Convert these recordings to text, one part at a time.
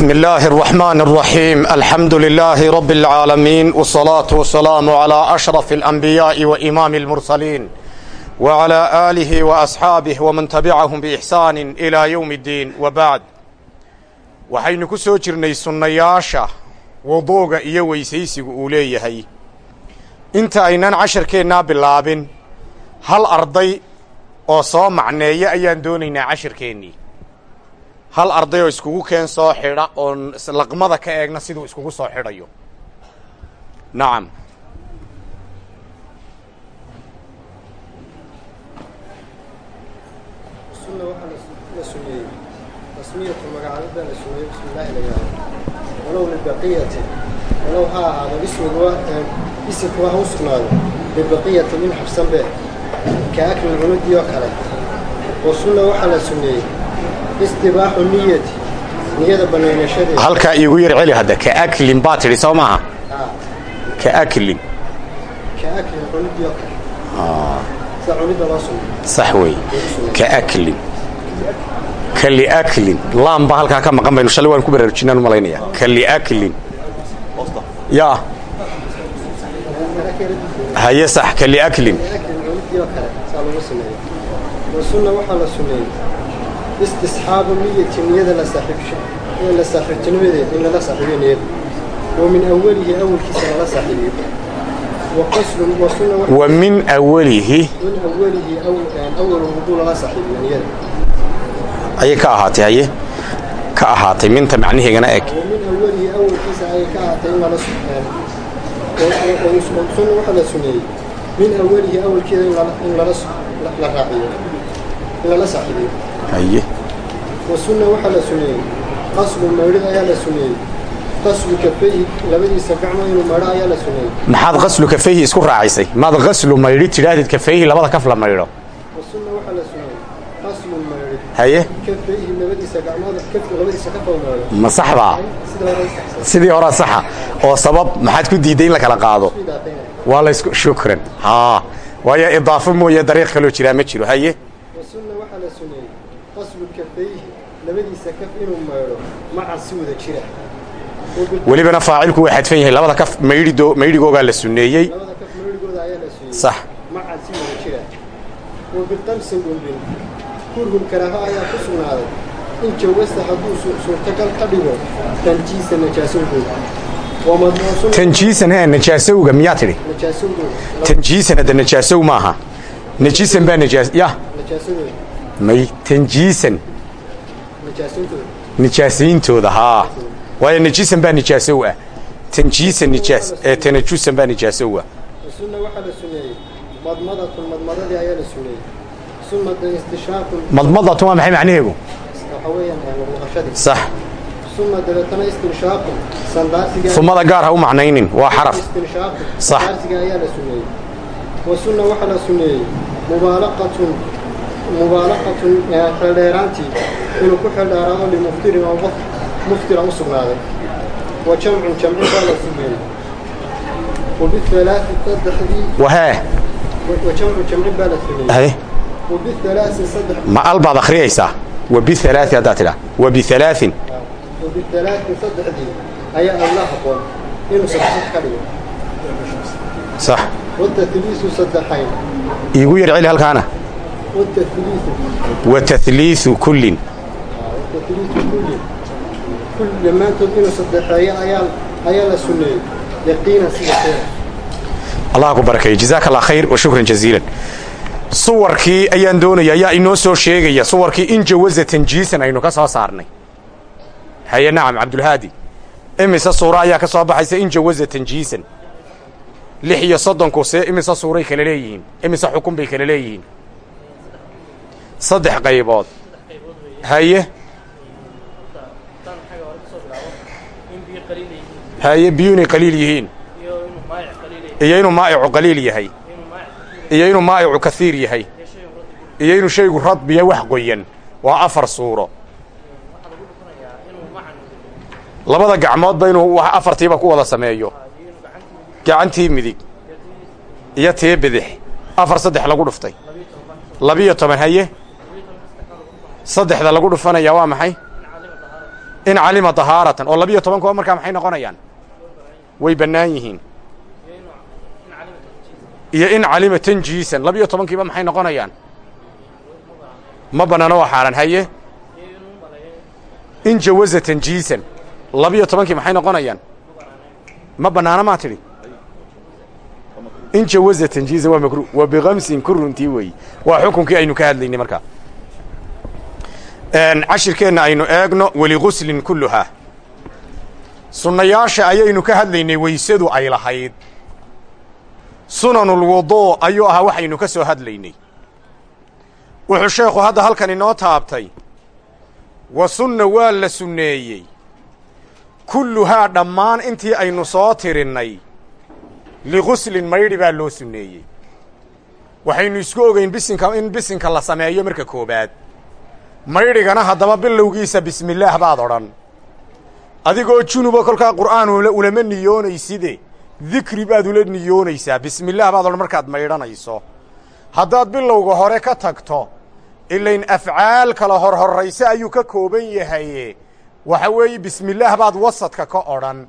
بسم الله الرحمن الرحيم الحمد لله رب العالمين والصلاة والسلام على أشرف الأنبياء وإمام المرسلين وعلى آله وأصحابه ومن تبعهم بإحسان إلى يوم الدين وبعد waxaynu ku soo jirnay sunnayaasha wadooga iyo weysaysigu uu leeyahay inta aynan casharkeennaa bilaabin hal arday oo soo macneeya ayaan doonaynaa casharkeennii hal arday oo iskugu keen soo xidha oon laqmada ka eegna siduu iskugu soo xidhayo. Nacam walow min xabsan bee ka aklin cunudii oo kale. Wa sunna waxaa la suneeyey halkaa iigu yar celi hadda ka aklin baa tidhi soo maaha? Haa. Ka aklin ka aklin cunudii oo kale. Sida cunidda loo sunneeyo sax weeye. Ka aklin ka liaklin laam baa halkaa ka maqan baynu shalay waan ku baraarujinaan u malaynaya. Ka liaklin yaa haye sax ka istisxaabu niyati niyada la saaxiibsho ee la saaxiibtinimadeed in lala saaxiibiyo niyada wa min awalihi awalkiisa lala saaxiibiyo wa min awalihi ayay ka ahaatay haye ka ahaatay minta macnaheegana eg min awalihi in awalkeeda in in in lala saaxiibiyo haye. Wa sunna waxaa la suneeyey qaslu maydhid ayaa la suneeyey qaslu kafayhi labadiisa gacmo inuu maydho ayaa la suneeyey maxaad qaslu kafayhi isku raacisay maad qaslu maydhi tidhaahdid kafayhi labada kaf la maydho wa sunna waxaa la suneeyey qaslu maydhid haye. Kafayhi labadiisa gacmood kafka labadiisa ka fog maydho ma sax baa sidii horaa saxa. Oo sabab maxaad ku diidday in la kala qaado? Waa laysku shukran. Haa. Waayo idaafo mooye dariiq kaloo jiraa ma jiro. Haye wa sunna waxaa la suneeyey qaslu kafayhi labadiisa kaf inuu maydho macan si wada jira. Welibana faacilku waa xadfan yahay. Labada kaf maydhigoogaa la suneeyey sax. Macan si wada jira. Oo biqamsin dhulbin kurhun karaaho ayaa ku sugnaaday. In jawasta hadduu su- suurtagal ka dhigo tanjiisa najaasowgooda tanjiisan najaasowga miyaa tidhi? Tanjiisan hadda najaasow maaha. Najiisan baa najaas ya. May tanjiisan nijaasayntooda haa waayo najiisan baa nijaasow ah tanjiisan nijaas ee tanajusan baa nijaasow ah madmadatu waa maxay macnaheegu sax sumada gaar ha u macnaynin waa xaraf Sax mubaalaqatun xeeldheeraantii inuu ku xeeldheeraado limuftirin oo qof muftira u sugnaaday. Wa jamcun jamcintaa la sumeeyey wabialaai saddexdii wa jamcu jamcin baa la sameeyey wabialaai saddex ma al baad akhriyaysaa? Wabialaai haddaad tidhaa wabialaain wabialaain saddexdii ayaa alla aqoon inuu sadexad ka dhigo. Sax. Wadda tiliisu saddexayn iigu yar celi halkaana watahliiu kullin dhammaantood inuu sadeexeeyo ayaa la sunneeyey yaqiinan allah ku barkeeyo jazaak allah khayr wa shukran jaziilan suwarkii ayaan doonaya ayaa inoo soo sheegaya suwarkii in jawaza tanjiisan aynu ka soo saarnay haye nacam cabdulhaadi imise suura ayaa ka soo baxaysa in jawaza tanjiisan saddex qaybood. Haye. Haye biyu inay qaliil yihiin. Iyo inuu maa'icu qaliil yahay. Iyo inuu maa'icu kaiir yahay. Iyo inuu shaygu radbiya wax qoyan waa afar suuro. Labada gacmoodba inuu afartiiba ku wada sameeyo. Gacantii midig. Iyo tii bidix. Afar saddex lagu dhuftay. Labiyo toban haye saddexda lagu dhufanaya waa maxay? In calima dahaaratan oo labiyo tobankuba markaa maxay noqonayaan? Way bannaan yihiin. Iyo in calima tanjiisan labiyo tobankiiba maxay noqonayaan? Ma bannaano waa xaaraan haye? In jawaza tanjiisan labiyo tobankii maxay noqonayaan? Ma bannaano maa tidhi? In jawaza tanjiisan waa makruh waa bikamsin ku runtii weeye waa xukunkii aynu ka hadlaynay markaa cashirkeenna aynu eegno weliguslin kulluhaa sunnayaasha ayaynu ka hadlaynay weysadu ay lahayd. Sunanulwuduu ayuu ahaa waxaynu ka soo hadlaynay. Wuxuu sheekhu hadda halkan inoo taabtay wa sunna waa la sunneeyey. Kulluhaa dhammaan intii aynu soo tirinnay liguslin maydhi baa loo sunneeyey. Waxaynu isku ogeyn bisinka in bisinka la sameeyo marka koobaad maydhigana haddaba bilowgiisa bismillaah baad odhan. Adigoo junuba kolkaa qur'aan ulama niyoonayside dikri baad ula niyoonaysaa bismillaah baad odhan markaad maydhanayso haddaad bilowga hore ka tagto ilayn afcaal kala horhorrayse ayuu ka kooban yahaye waxa weeye bismillaah baad wasadka ka odhan.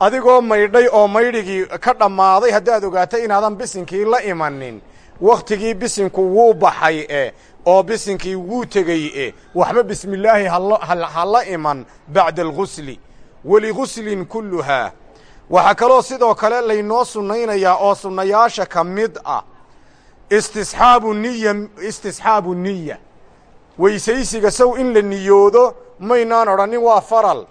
Adigoo maydhay oo maydhigii ka dhammaaday haddaad ogaato inaadan bisinkii la imanin wakhtigii bisinku wuu baxay e oo bisinkii wuu tegey e waxba bismillaahi ha la iman bacda algusli weliguslin kulluhaa waxaa kaloo sidoo kale laynoo sunnaynayaa oo sunnayaasha ka mid ah istisxaabu niya istisxaabu niya weysaysiga sow in la niyoodo maynaan odhanin waa faral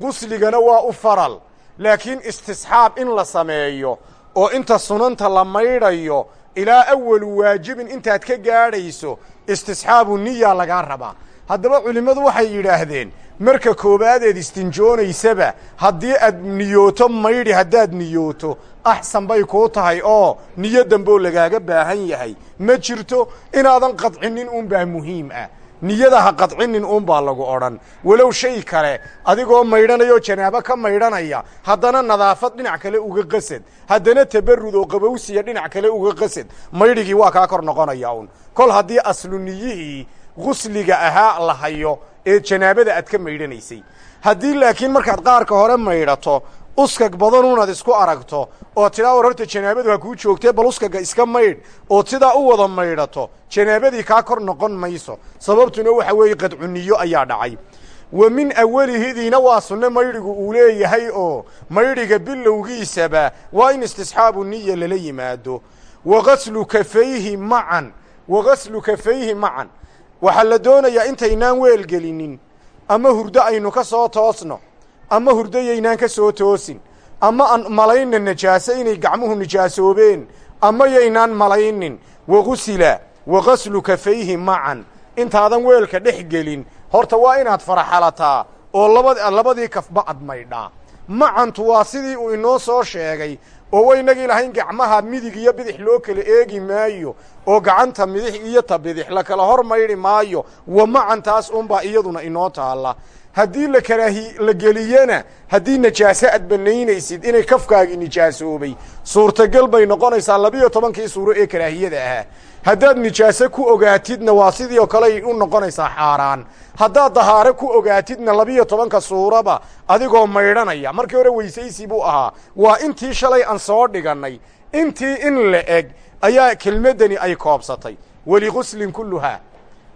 gusligana waa u faral. Laakiin istisxaab in la sameeyo oo inta sunanta la maydhayo ilaa awalu waajibin intaad ka gaadhayso istisxaabu niya lagaa rabaa. Haddaba culimmadu waxay yidhaahdeen marka koobaadeed istinjoonaysaba haddii aad niyooto maydhi haddaad niyooto axsan bay kuu tahay oo niyo damboo lagaaga baahan yahay. Ma jirto inaadan qadcinin uunbaa muhiim ah niyada ha qadcinin uunbaa lagu odhan. Walow shay kale adigoo maydhanayoo janaabo ka maydhanaya haddana nadaafad dhinac kale uga qasad haddana tabarrud oo qabowsiya dhinac kale uga qasad maydhigii waa kaa kor noqonaya un kol haddii aslu niyihii gusliga ahaa la hayo ee janaabada aad ka maydhanaysay. Haddii laakiin markaad qaarka hore maydhato uskag badanuunaad isku aragto. Oo tidhaa war horta janaabadu ha kuu joogtee bal uskaga iska maydh ood sidaa u wada maydhato janaabadii kaa kor noqon mayso sababtuna waxa weeye qadcuniyo ayaa dhacay. Wa min awalihidiina waa sunne maydhigu uu leeyahay oo maydhiga bilowgiisaba waa in istisxaabu niya lala yimaado. Wa gaslu kafayhi macan wa gaslu kafayhi macan waxaa la doonayaa intaynaan weelgelinin. Ama hurdo aynu ka soo toosno ama hurdayaynaan ka soo toosin. Ama aan malayna najaaso inay gacmuhu nijaasoobeen. Ama yaynaan malaynin. Wagusila wa gaslu kafayhi macan intaadan weelka dhex gelin horta waa inaad faraxalataa oo laba labadii kafba ad maydhaa. Macantu waa sidii uu inoo soo sheegay oo waynagii lahayn gacmaha midig iyo bidix loo kala eegi maayo oo gacanta midix iyo ta bidix la hor maydhi maayo. Wa macantaas unbaa iyaduna inoo taalla haddii la geliyena haddii najaaso aad banaynaysid inay kafkaagii nijaasoobay suurtagal bay noqonaysaa labiyo tobankii suuro ee karaahiyada ahaa haddaad nijaaso ku ogaatidna waa sidii oo kaley u noqonaysaa xaaraan. Haddaad dahaare ku ogaatidna labiyo tobanka suuraba adigoo maydhanaya. Markii hore weysaysi buu ahaa. Waa intii shalay aan soo dhigannay. Intii in la eg ayaa kelmaddani ay koobsatay. Weliguslin kulluhaa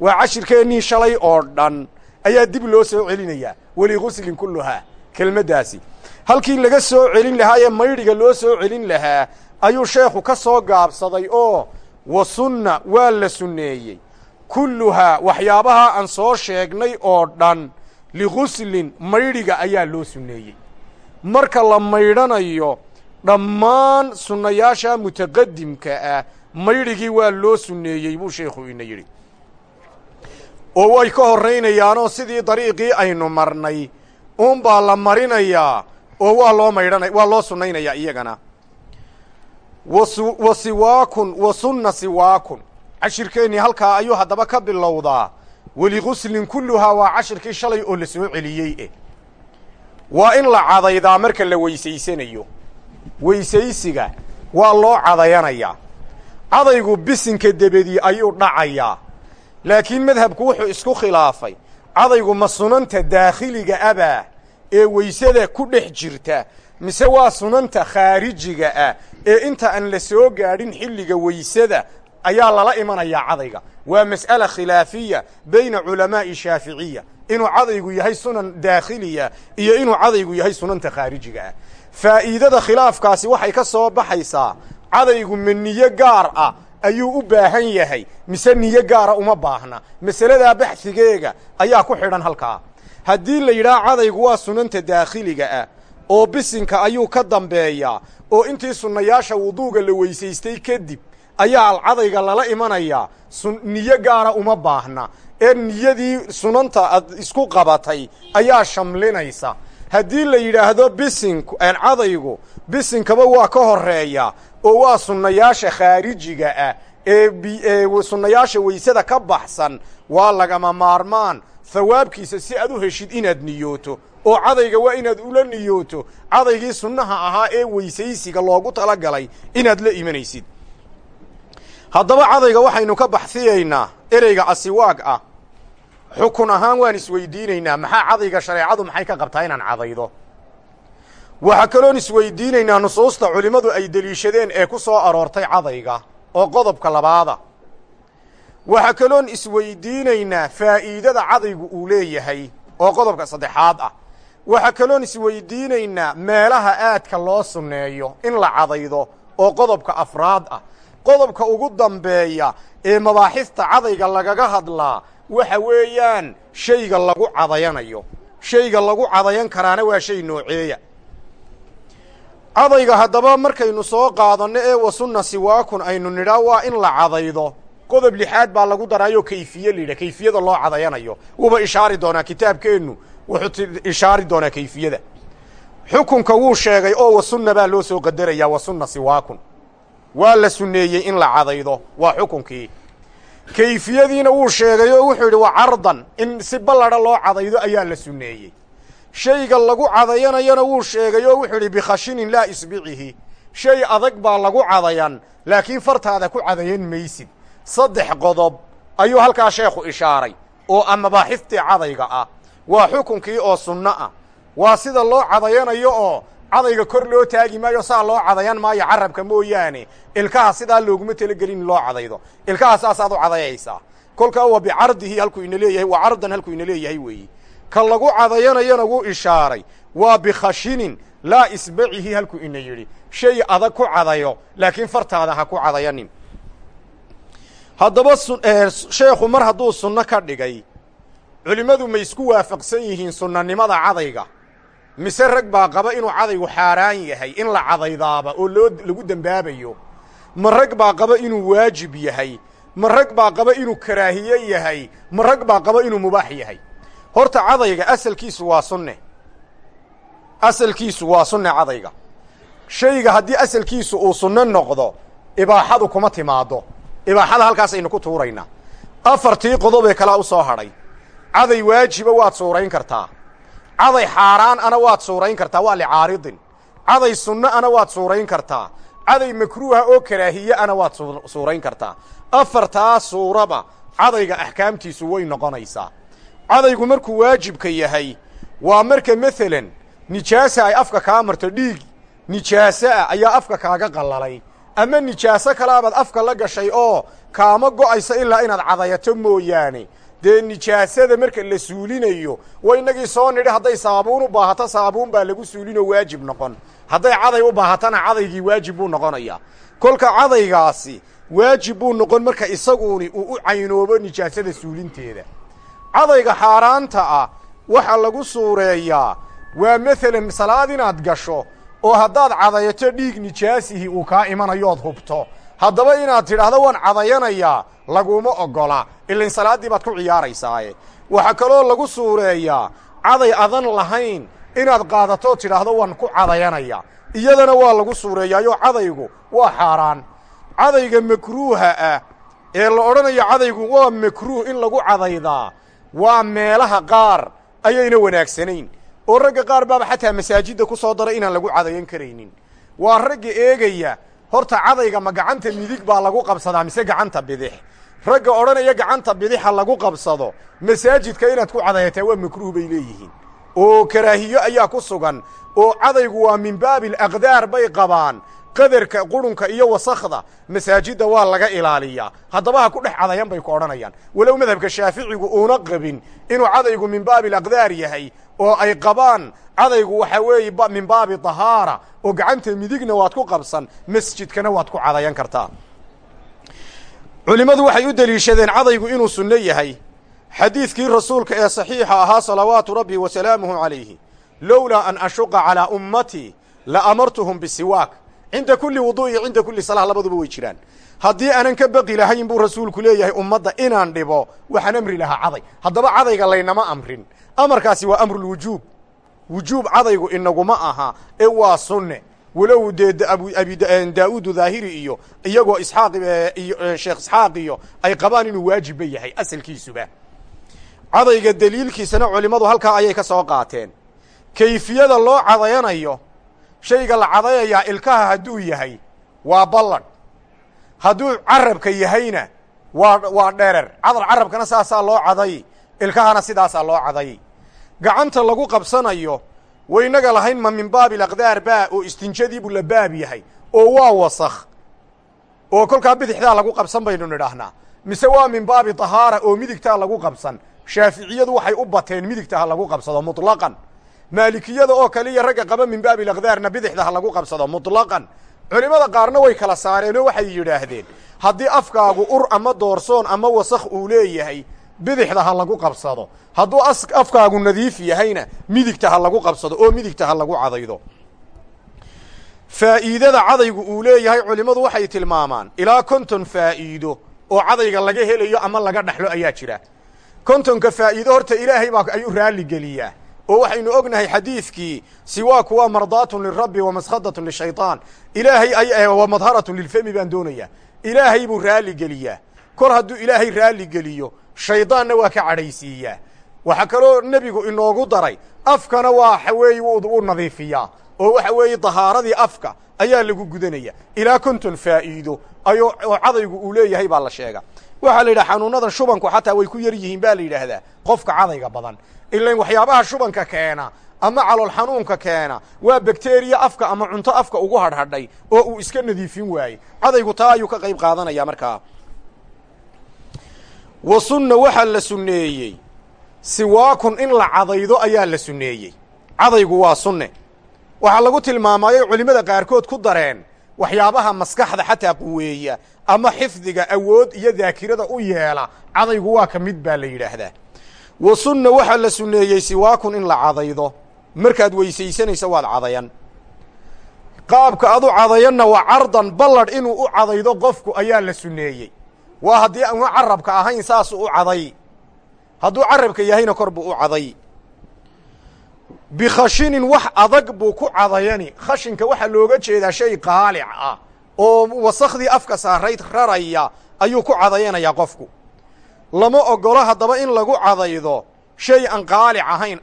waa cashirkeennii shalay oo dhan ayaa dib loo soo celinayaa weliguslin kulluhaa kelmaddaasi halkii laga soo celin lahaa ee maydhiga loo soo celin lahaa ayuu sheekhu ka soo gaabsaday oo wa sunna waa la sunneeyey. Kulluhaa waxyaabahaa aan soo sheegnay oo dhan liguslin maydhiga ayaa loo sunneeyey. Marka la maydhanayo dhammaan sunnayaasha mutaqadimka ah maydhigii waa loo sunneeyey buu sheekhu ina yidhi oo way ka horraynayaanoo sidii dariiqii aynu marnay. Uunbaa la marinayaa oo waa loo maydhana waa loo sunnaynayaa iyagana. Wa siwaakun wa sunna siwaakun. Cashirkeennii halkaa ayuu haddaba ka bilowdaa. Weliguslin kulluhaa waa cashirkii shalay oo la soo celiyey eh. Waa in la cadaydaa marka la weysaysanayo. Weysaysiga waa loo cadayanayaa. Cadaygu bisinka debedii ayuu dhacayaa laakiin madhabku wuxuu isku khilaafay. Cadaygu ma sunanta daakhiliga abaa ee weysada ku dhex jirta mise waa sunanta khaarijiga ah ee inta aan la soo gaadhin xilliga weysada ayaa lala imanayaa cadayga. Waa mas'ala khilaafiya bayna culamaa'i shaaficiya inuu cadaygu yahay sunan daakhiliya iyo inuu cadaygu yahay sunanta khaarijiga ah faa'iidada khilaafkaasi waxay ka soo baxaysaa cadaygu ma niyo gaar ah ayuu u baahan yahay. Mise niyo gaara uma baahna. Masaladaa baxhigeega ayaa ku xidhan halkaa. Haddii la yidhaha cadaygu waa sunanta daakhiliga ah oo bisinka ayuu ka dambeeyaa oo intii sunnayaasha wuduuga la weysaystay kadib ayaa alcadayga lala imanayaa niyo gaara uma baahna. Ee niyadii sunanta ad isku qabatay ayaa shamlinaysa haddii la yidhaahdo bisinku cadaygu bisinkaba waa ka horreeya oo waa sunnayaasha khaarijiga ah ee sunnayaasha weysada ka baxsan waa lagama maarmaan. Hawaabkiisa si aad u heshid inaad niyooto oo cadayga waa inaad ula niyooto cadaygii sunnaha ahaa ee weysaysiga loogu talagalay inaad la imanaysid. Haddaba cadayga waxaynu ka baxsiyaynaa ereyga asiwaag ah xukun ahaan waan isweydiinaynaa maxaa cadayga shareecadu maxay ka qabtaa inaan cadaydo? Waxaa kaloon isweydiinaynaa nusuusta culimmadu ay deliishadeen ee ku soo aroortay cadayga oo qodobka labaada. Waxaa kaloon isweydiinaynaa faa'iidada cadaygu uu leeyahay oo qodobka saddexaad ah. Waxaa kaloon isweydiinaynaa meelaha aadka loo sunneeyo in la cadaydo oo qodobka afraad ah. Qodobka ugu dambeeya ee mabaaxista cadayga lagaga hadlaa waxa weeyaan shayga lagu cadayanayo. Shayga lagu cadayan karaana waa shay nooceeya. Cadayga haddaba markaynu soo qaadanno ee wasunna siwaakun aynu nidhaa waa in la cadaydo. Qodob lixaad baa lagu daraayoo kayfiye layidhah kayfiyada loo cadayanayo. Wuuba ishaari doonaa kitaabkeennu wuxuu ishaari doonaa kayfiyada. Xukunka wuu sheegay oo wasunna baa loo soo qadarayaa wasunna siwaakun. Waa la sunneeyey in la cadaydo waa xukunkii kayfiyadiina wuu sheegay oo wuxuu yidhi wa cardan in si balladha loo cadaydo ayaa la sunneeyey. Shayga lagu cadayanayana wuu sheegay oo wuxuu yidhi bikhashinin laa isbicihi shay adag baa lagu cadayan laakiin fartaada ku cadayan maysid. Saddex qodob ayuu halkaa sheekhu ishaaray oo a mabaaxiftii cadayga ah. Waa xukunkii oo sunno ah. Waa sida loo cadayanayo oo cadayga kor loo taagi maayo saa loo cadayan maayo carabka mooyaane. Ilkaha sidaa looguma talagelin in loo cadaydo. Ilkaha saasaad u cadayaysaa. Kolkaa waa bicardihi halkuu ina leeyahay waa cardan halkuu ina leeyahay weeyi. Ka lagu cadayanayana wuu ishaaray. Waa bikhashinin laa isbacihi halkuu ina yidhi. Shay adag ku cadayo laakiin fartaada ha ku cadayanin. Haddaba sheekhu mar hadduu sunno ka dhigay culimmadu ma isku waafaqsan yihiin sunnanimada cadayga mise rag baa qaba inuu cadaygu xaaraan yahay in la cadaydaaba oo loo lagu dembaabayo ma rag baa qaba inuu waajib yahay ma rag baa qaba inuu karaahiye yahay ma rag baa qaba inuu mubaax yahay. Horta cadayga asalkiisu waa sunne. Asalkiisu waa sunne cadayga. Shayga haddii asalkiisu uu sunno noqdo ibaaxadu kuma timaaddo. Ibaaxada halkaasaynu ku tuuraynaa afartii qodobee kalaa u soo hadhay. Caday waajiba waad suurayn kartaa caday xaaraan ana waad suurayn kartaa waa licaaridin caday sunno ana waad suurayn kartaa. Caday makruuha oo karaahiye ana waad suurayn kartaa. Afartaa suuraba cadayga axkaamtiisu way noqonaysaa. Cadaygu markuu waajibka yahay waa marka maalan nijaasa ay afka kaa marto dhiig nijaaso ah ayaa afka kaaga qallalay. Ama nijaaso kalaabaad afka la gashay oo kaama go'aysa ilaa inaad cadayato mooyaane dee nijaasada marka la suulinayo wa inagii soo nidhi hadday saabuun u baahato saabuun baa lagu suulinoo waajib noqon. Hadday caday u baahatana cadaygii waajib buu noqonayaa. Kolka cadaygaasi waajib buu noqon marka isaguuni uu u caynoobo nijaasada suulinteeda. Cadayga xaaraanta ah waxaa lagu suureeyaa waa maalan salaad inaad gasho oo haddaad cadayato dhiig nijaasihii uu kaa imanayood hubto haddaba inaad tidhaahdo waan cadayanayaa laguma oggola. Ilain salaaddii baad ku ciyaaraysaaye. Waxaa kaloo lagu suureeyaa caday adan lahayn inaad qaadatood tidhaahdo waan ku cadayanaya. Iyadana waa lagu suureeyaayoo cadaygu waa xaaraan. Cadayga makruuha ah ee la odhanayo cadaygu waa makruuh in lagu cadaydaa. Waa meelaha qaar ayayna wanaagsanayn. Oo ragga qaar baaba xataa masaajidda ku soo daray inaan lagu cadayan karaynin. Waa ragga eegaya horta cadayga ma gacanta midig baa lagu qabsadaa mise gacanta bidix? Ragga odhanaya gacanta bidixa lagu qabsado. Masaajidka inaad ku cadayataa waa makruuh bay leeyihiin. Oo karaahiyo ayaa ku sugan. Oo cadaygu waa min baabi alaqdaar bay qabaan. Qadarka qurunka iyo wasakhda masaajidda waa laga ilaaliyaa. Haddaba ha ku dhex cadayan bay ku odhanayaan. Walow madhabka shaaficigu uuna qabin inuu cadaygu min baabi alaqdaar yahay oo ay qabaan cadaygu waxaa weeye min baabi dahaara oo gacanta midigna waad ku qabsan masjidkana waad ku cadayan kartaa. Culimmadu waxay u deliishadeen cadaygu inuu sunno yahay. Xadiidkii rasuulka ee saxiixa ahaa salawaatu rabbi wa salaamuhu calayhi lowlaa an ashuqa calaa ummatii la amartuhum bisiwaak. Cinda kulli wudu iyo cinda kulli salah labaduba way jiraan. Haddii aanan ka baqi lahayn buu rasuulku leeyahay ummadda inaan dhibo waxaan amri lahaa caday. Haddaba cadayga laynama amrin. Amarkaasi waa amrulwujuub wujuub cadaygu inaguma aha ee waa sunne. Walow dee abi daa'uudu daahiri iyo iyagoo isxaaq iyo sheekh isxaaq iyo ay qabaan inuu waajibba yahay asalkiisuba. Cadayga deliilkiisana culimmadu halkaa ayay ka soo qaateen. Kayfiyada loo cadayanayo shayga la cadayayaa ilkaha hadduu yahay waa balladh hadduu carabka yahayna waa waa dherer cadal carabkana saasaa loo caday ilkahana sidaasaa loo caday gacanta lagu qabsanayo waynaga lahayn ma min baabi alaqdaar baa oo istinjadiibuu la baab yahay oo waa wasakh oo kolkaa bidixdaa lagu qabsan baynu nidhaahnaa mise waa min baabi tahaara oo midigtaa lagu qabsan. Shaaficiyadu waxay u bateen midigta ha lagu qabsado muطlaqan maalikiyada oo kaliya ragga qaba min baabi alaqdaarna bidixda ha lagu qabsado muطlaqan culimmada qaarna way kala saareenoo waxay yidhaahdeen haddii afkaagu ur ama doorsoon ama wasakh uu leeyahay bidixda ha lagu qabsado. Hadduu afkaagu nadiif yahayna midigta ha lagu qabsado oo midigta ha lagu cadaydo. Faa'iidada cadaygu uu leeyahay culimmadu waxay tilmaamaan ilaa konton faa'iido oo cadayga laga helayo ama laga dhexlo ayaa jira. Kontonka faa'iido horta ilaahay baa ayuu raalli geliyaa oo waxaynu ognahay xadiidkii siwaaku waa mardaatun lirabbi wa maskhadatun lishayطaan ilaahay ay wa madharatun lilfemi baan doonayaa. Ilaahay buu raalli geliyaa. Kor hadduu ilaahay raalli geliyo shaydaanna waa ka cadhaysiiyaa waxaa kaloo nebigu inoogu daray afkana waa waxa weeye wuu nadiifiyaa oo waxa weeye dahaaradii afka ayaa lagu gudanaya. Ilaa konton faa'iido ayo oo cadaygu uu leeyahay baa la sheega. Waxaa la yidhaha xanuunadan shubanku xataa way ku yar yihiin baa la yidhaahdaa. Qofka cadayga badan ilan waxyaabaha shubanka keena ama calool xanuunka keena waa bakteriya afka ama cunto afka ugu hadhadhay oo uu iska nadiifin waaye. Cadaygu taa ayuu ka qayb qaadanaya markaa wa sunna waxaa la sunneeyey. Siwaakun in la cadaydo ayaa la sunneeyey. Cadaygu waa sunne. Waxaa lagu tilmaamayay culimmada qaarkood ku dareen waxyaabaha maskaxda xataa quweeya ama xifdiga awood iyo daakirada u yeela. Cadaygu waa ka mid baa la yidhaahdaa. Wa sunna waxaa la sunneeyey siwaakun in la cadaydo. Markaad weysaysanayso waad cadayan. Qaabka adu cadayanna waa cardan balladh inuu u cadaydo qofku ayaa la sunneeyey waa haddii aanu carabka ahayn saasuu u caday. Hadduu carabka yahayna kor buu u caday. Bikhashinin wax adag buu ku cadayani. Khashinka waxaa looga jeedaa shay qaalic ah oo wasakhdii afka saarayd raraya ayuu ku cadayanayaa qofku. Lama ogolo haddaba in lagu cadaydo shay aan qaalic ahayn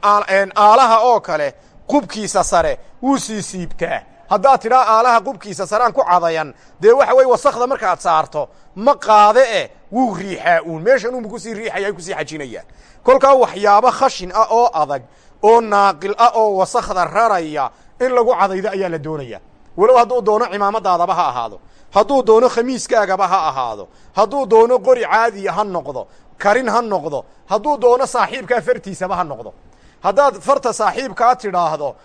aalaha oo kale qubkiisa sare wuu sii siibtaa haddaad tidhaa aalaha qubkiisa sare aan ku cadayan. Dee waxa weye wasakda markaad saarto ma qaade eh wuu riixaa uun. Meeshan unbu ku sii riixaya ku sii xajinaya. Kolkaa waxyaabo khashin ah oo adag oo naaqil ah oo wasakda raraya in lagu cadaydo ayaa la doonaya. Walow hadduu doono cimaamadaadaba ha ahaado. Hadduu doono khamiiskaagaba ha ahaado. Hadduu doono qori caadiya ha noqdo. Karin ha noqdo. Hadduu doono saaxiibkaa fartiisaba ha noqdo haddaad farta saaxiibkaa tidhaahdo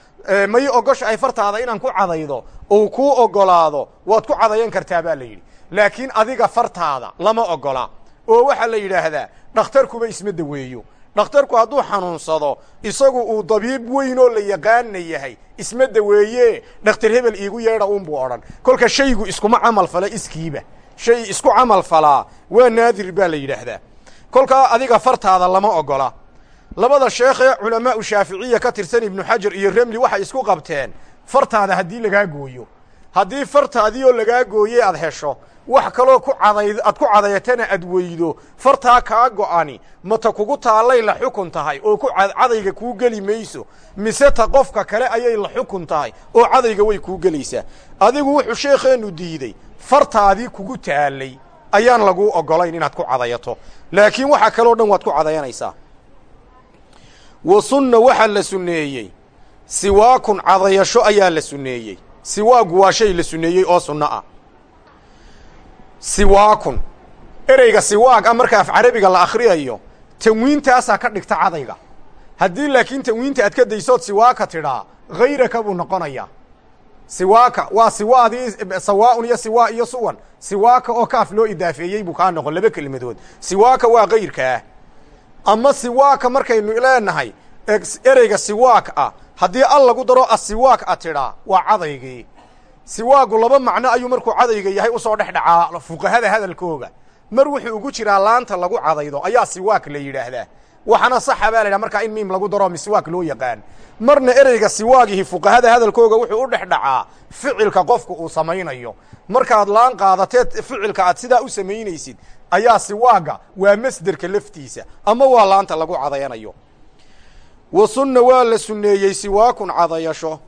may ogoshahay fartaada inaan ku cadaydo uu kuu ogolaado waad ku cadayan kartaa baa la yidhi. Laakiin adiga fartaada lama ogola oo waxaa la yidhaahdaa dhakhtarkuba isma daweeyo. Dhakhtarku hadduu xanuunsado isagu uu dabiib weyn oo la yaqaana yahay isma daweeye dhakhtar hebel iigu yeedha unbuu odhan. Kolka shaygu iskuma camal fala iskiiba. Shay isku camal falaa waa naadir baa la yidhaahdaa. Kolkaa adiga fartaada lama ogola labada sheekh ee culamaau shaaficiya ka tirsan ibnu xajar iyo remli waxay isku qabteen fartaada haddii lagaa gooyo. Haddii fartaadii oo lagaa gooyey aad hesho wax kaloo ku caday aad ku cadayatana aad weydo. Fartaa kaa go'ani mata kugu taallay la xukun tahay oo ku cadayga kuu geli mayso? Mise ta qofka kale ayay la xukun tahay oo cadayga way kuu gelaysaa? Adigu wuxuu sheekheennu diidey fartaadii kugu taallay ayaan laguu oggolayn inaad ku cadayato. Laakiin waxa kaloo dhan waad ku cadayanaysaa wa sunna waxaa la sunneeyey. Siwaakun cadayasho ayaa la sunneeyey. Siwaagu waa shay la sunneeyey oo sunno ah. Siwaakun. Ereyga siwaag ah marka af carabiga la akhriyayo tanwiintaasaa ka dhigta cadayga. Haddii laakiin tanwiinta aad ka daysood siwaaka tidhaa hayraka buu noqonayaa siwaaka waa siwaadii sawaaun iyo siwaa iyo suwan. Siwaaka oo kaaf loo idaafeeyey buu kaa noqon laba kelimadood siwaaka waa kayrka ama siwaaka markaynu leenahay ereyga siwaak ah haddii al lagu daro asiwaak a tidhaa waa cadaygii siwaagu laba macno ayuu markuu cadayga yahay u soo dhex dhacaa fuqahada hadalkooga. Mar wuxuu ugu jiraa laanta lagu cadaydo ayaa siwaak la yidhaahdaa. Waxaana saxa baa la yidhaha markaa in miim lagu daro miswaak loo yaqaan. Marna ereyga siwaagihi fuqahada hadalkooga wuxuu u dhex dhacaa ficilka qofku uu samaynayo. Markaad laan qaadateed ficilka aad sidaa u samaynaysid ayaa siwaaga waa masderka laftiisa ama waa laanta lagu cadayanayo wa sunna waa la sunneeyey siwaakun cadayasho.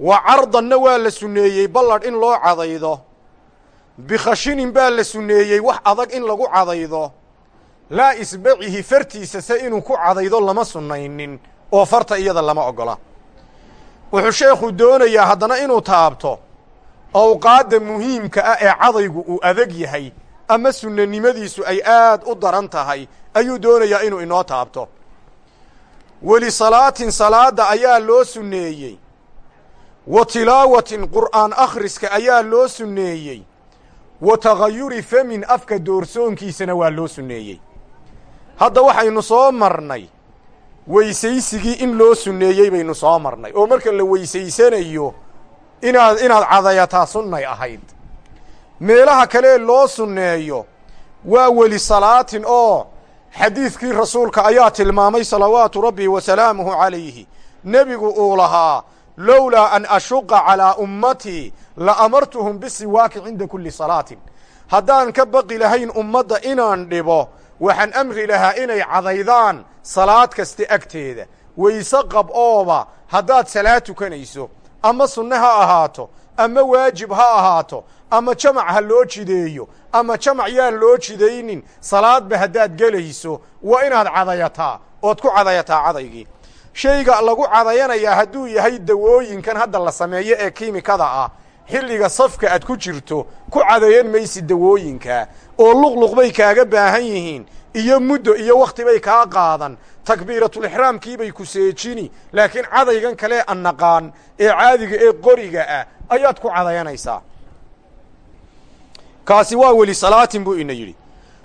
Wa cardanna waa la sunneeyey balladh in loo cadaydo. Bikhashinin baa la sunneeyey wax adag in lagu cadaydo. Laa isbacihi fartiisa se inuu ku cadaydo lama sunnaynin oo farta iyada lama oggola wuxuu sheekhu doonayaa haddana inuu taabto awqaadda muhiimka ah ee cadaygu uu adag yahay ama sunnanimadiisu ay aad u daran tahay ayuu doonayaa inuu inoo taabto. Weli salaatin salaadda ayaa loo sunneeyey. Wa tilaawatin qur'aan akhriska ayaa loo sunneeyey. Wa taghayuri famin afka doorsoonkiisana waa loo sunneeyey. Hadda waxaynu soo marnay weysaysigii in loo sunneeyey baynu soo marnay. Oo marka la weysaysanayo inaad inaad cadayataa sunnay ahayd meelaha kalee loo sunneeyo waa weli salaatin oo xadiidkii rasuulka ayaa tilmaamay salawaatu rabbi wa salaamuhu calayhi. Nebigu uu lahaa lowlaa an ashuqa calaa ummatii la amartuhum bisiwaaki cinda kulli salaatin. Haddaan ka baqi lahayn ummadda inaan dhibo waxaan amri lahaa inay cadaydaan salaad kasta agteeda. Weyse qab ooba haddaad salaad tukanayso ama sunne ha ahaato ama waajib ha ahaato ama jamac ha loo jideeyo. Ama jamac yaan loo jidaynin. Salaadba haddaad gelayso waa inaad cadayataa ood ku cadayataa cadaygii. Shayga lagu cadayanayaa hadduu yahay dawooyinkan hadda la sameeyo ee kiimikada ah. Xilliga safka aad ku jirto ku cadayan maysid dawooyinka. Oo luqluq bay kaaga baahan yihiin. Iyo muddo iyo wakhti bay kaa qaadan. Takbiiratulixraamkiibay ku seejini. Laakiin cadaygan kalee annaqaan ee caadiga ee qoriga ah ayaad ku cadayanaysaa kaasi waa weli salaatin buu ina yidhi.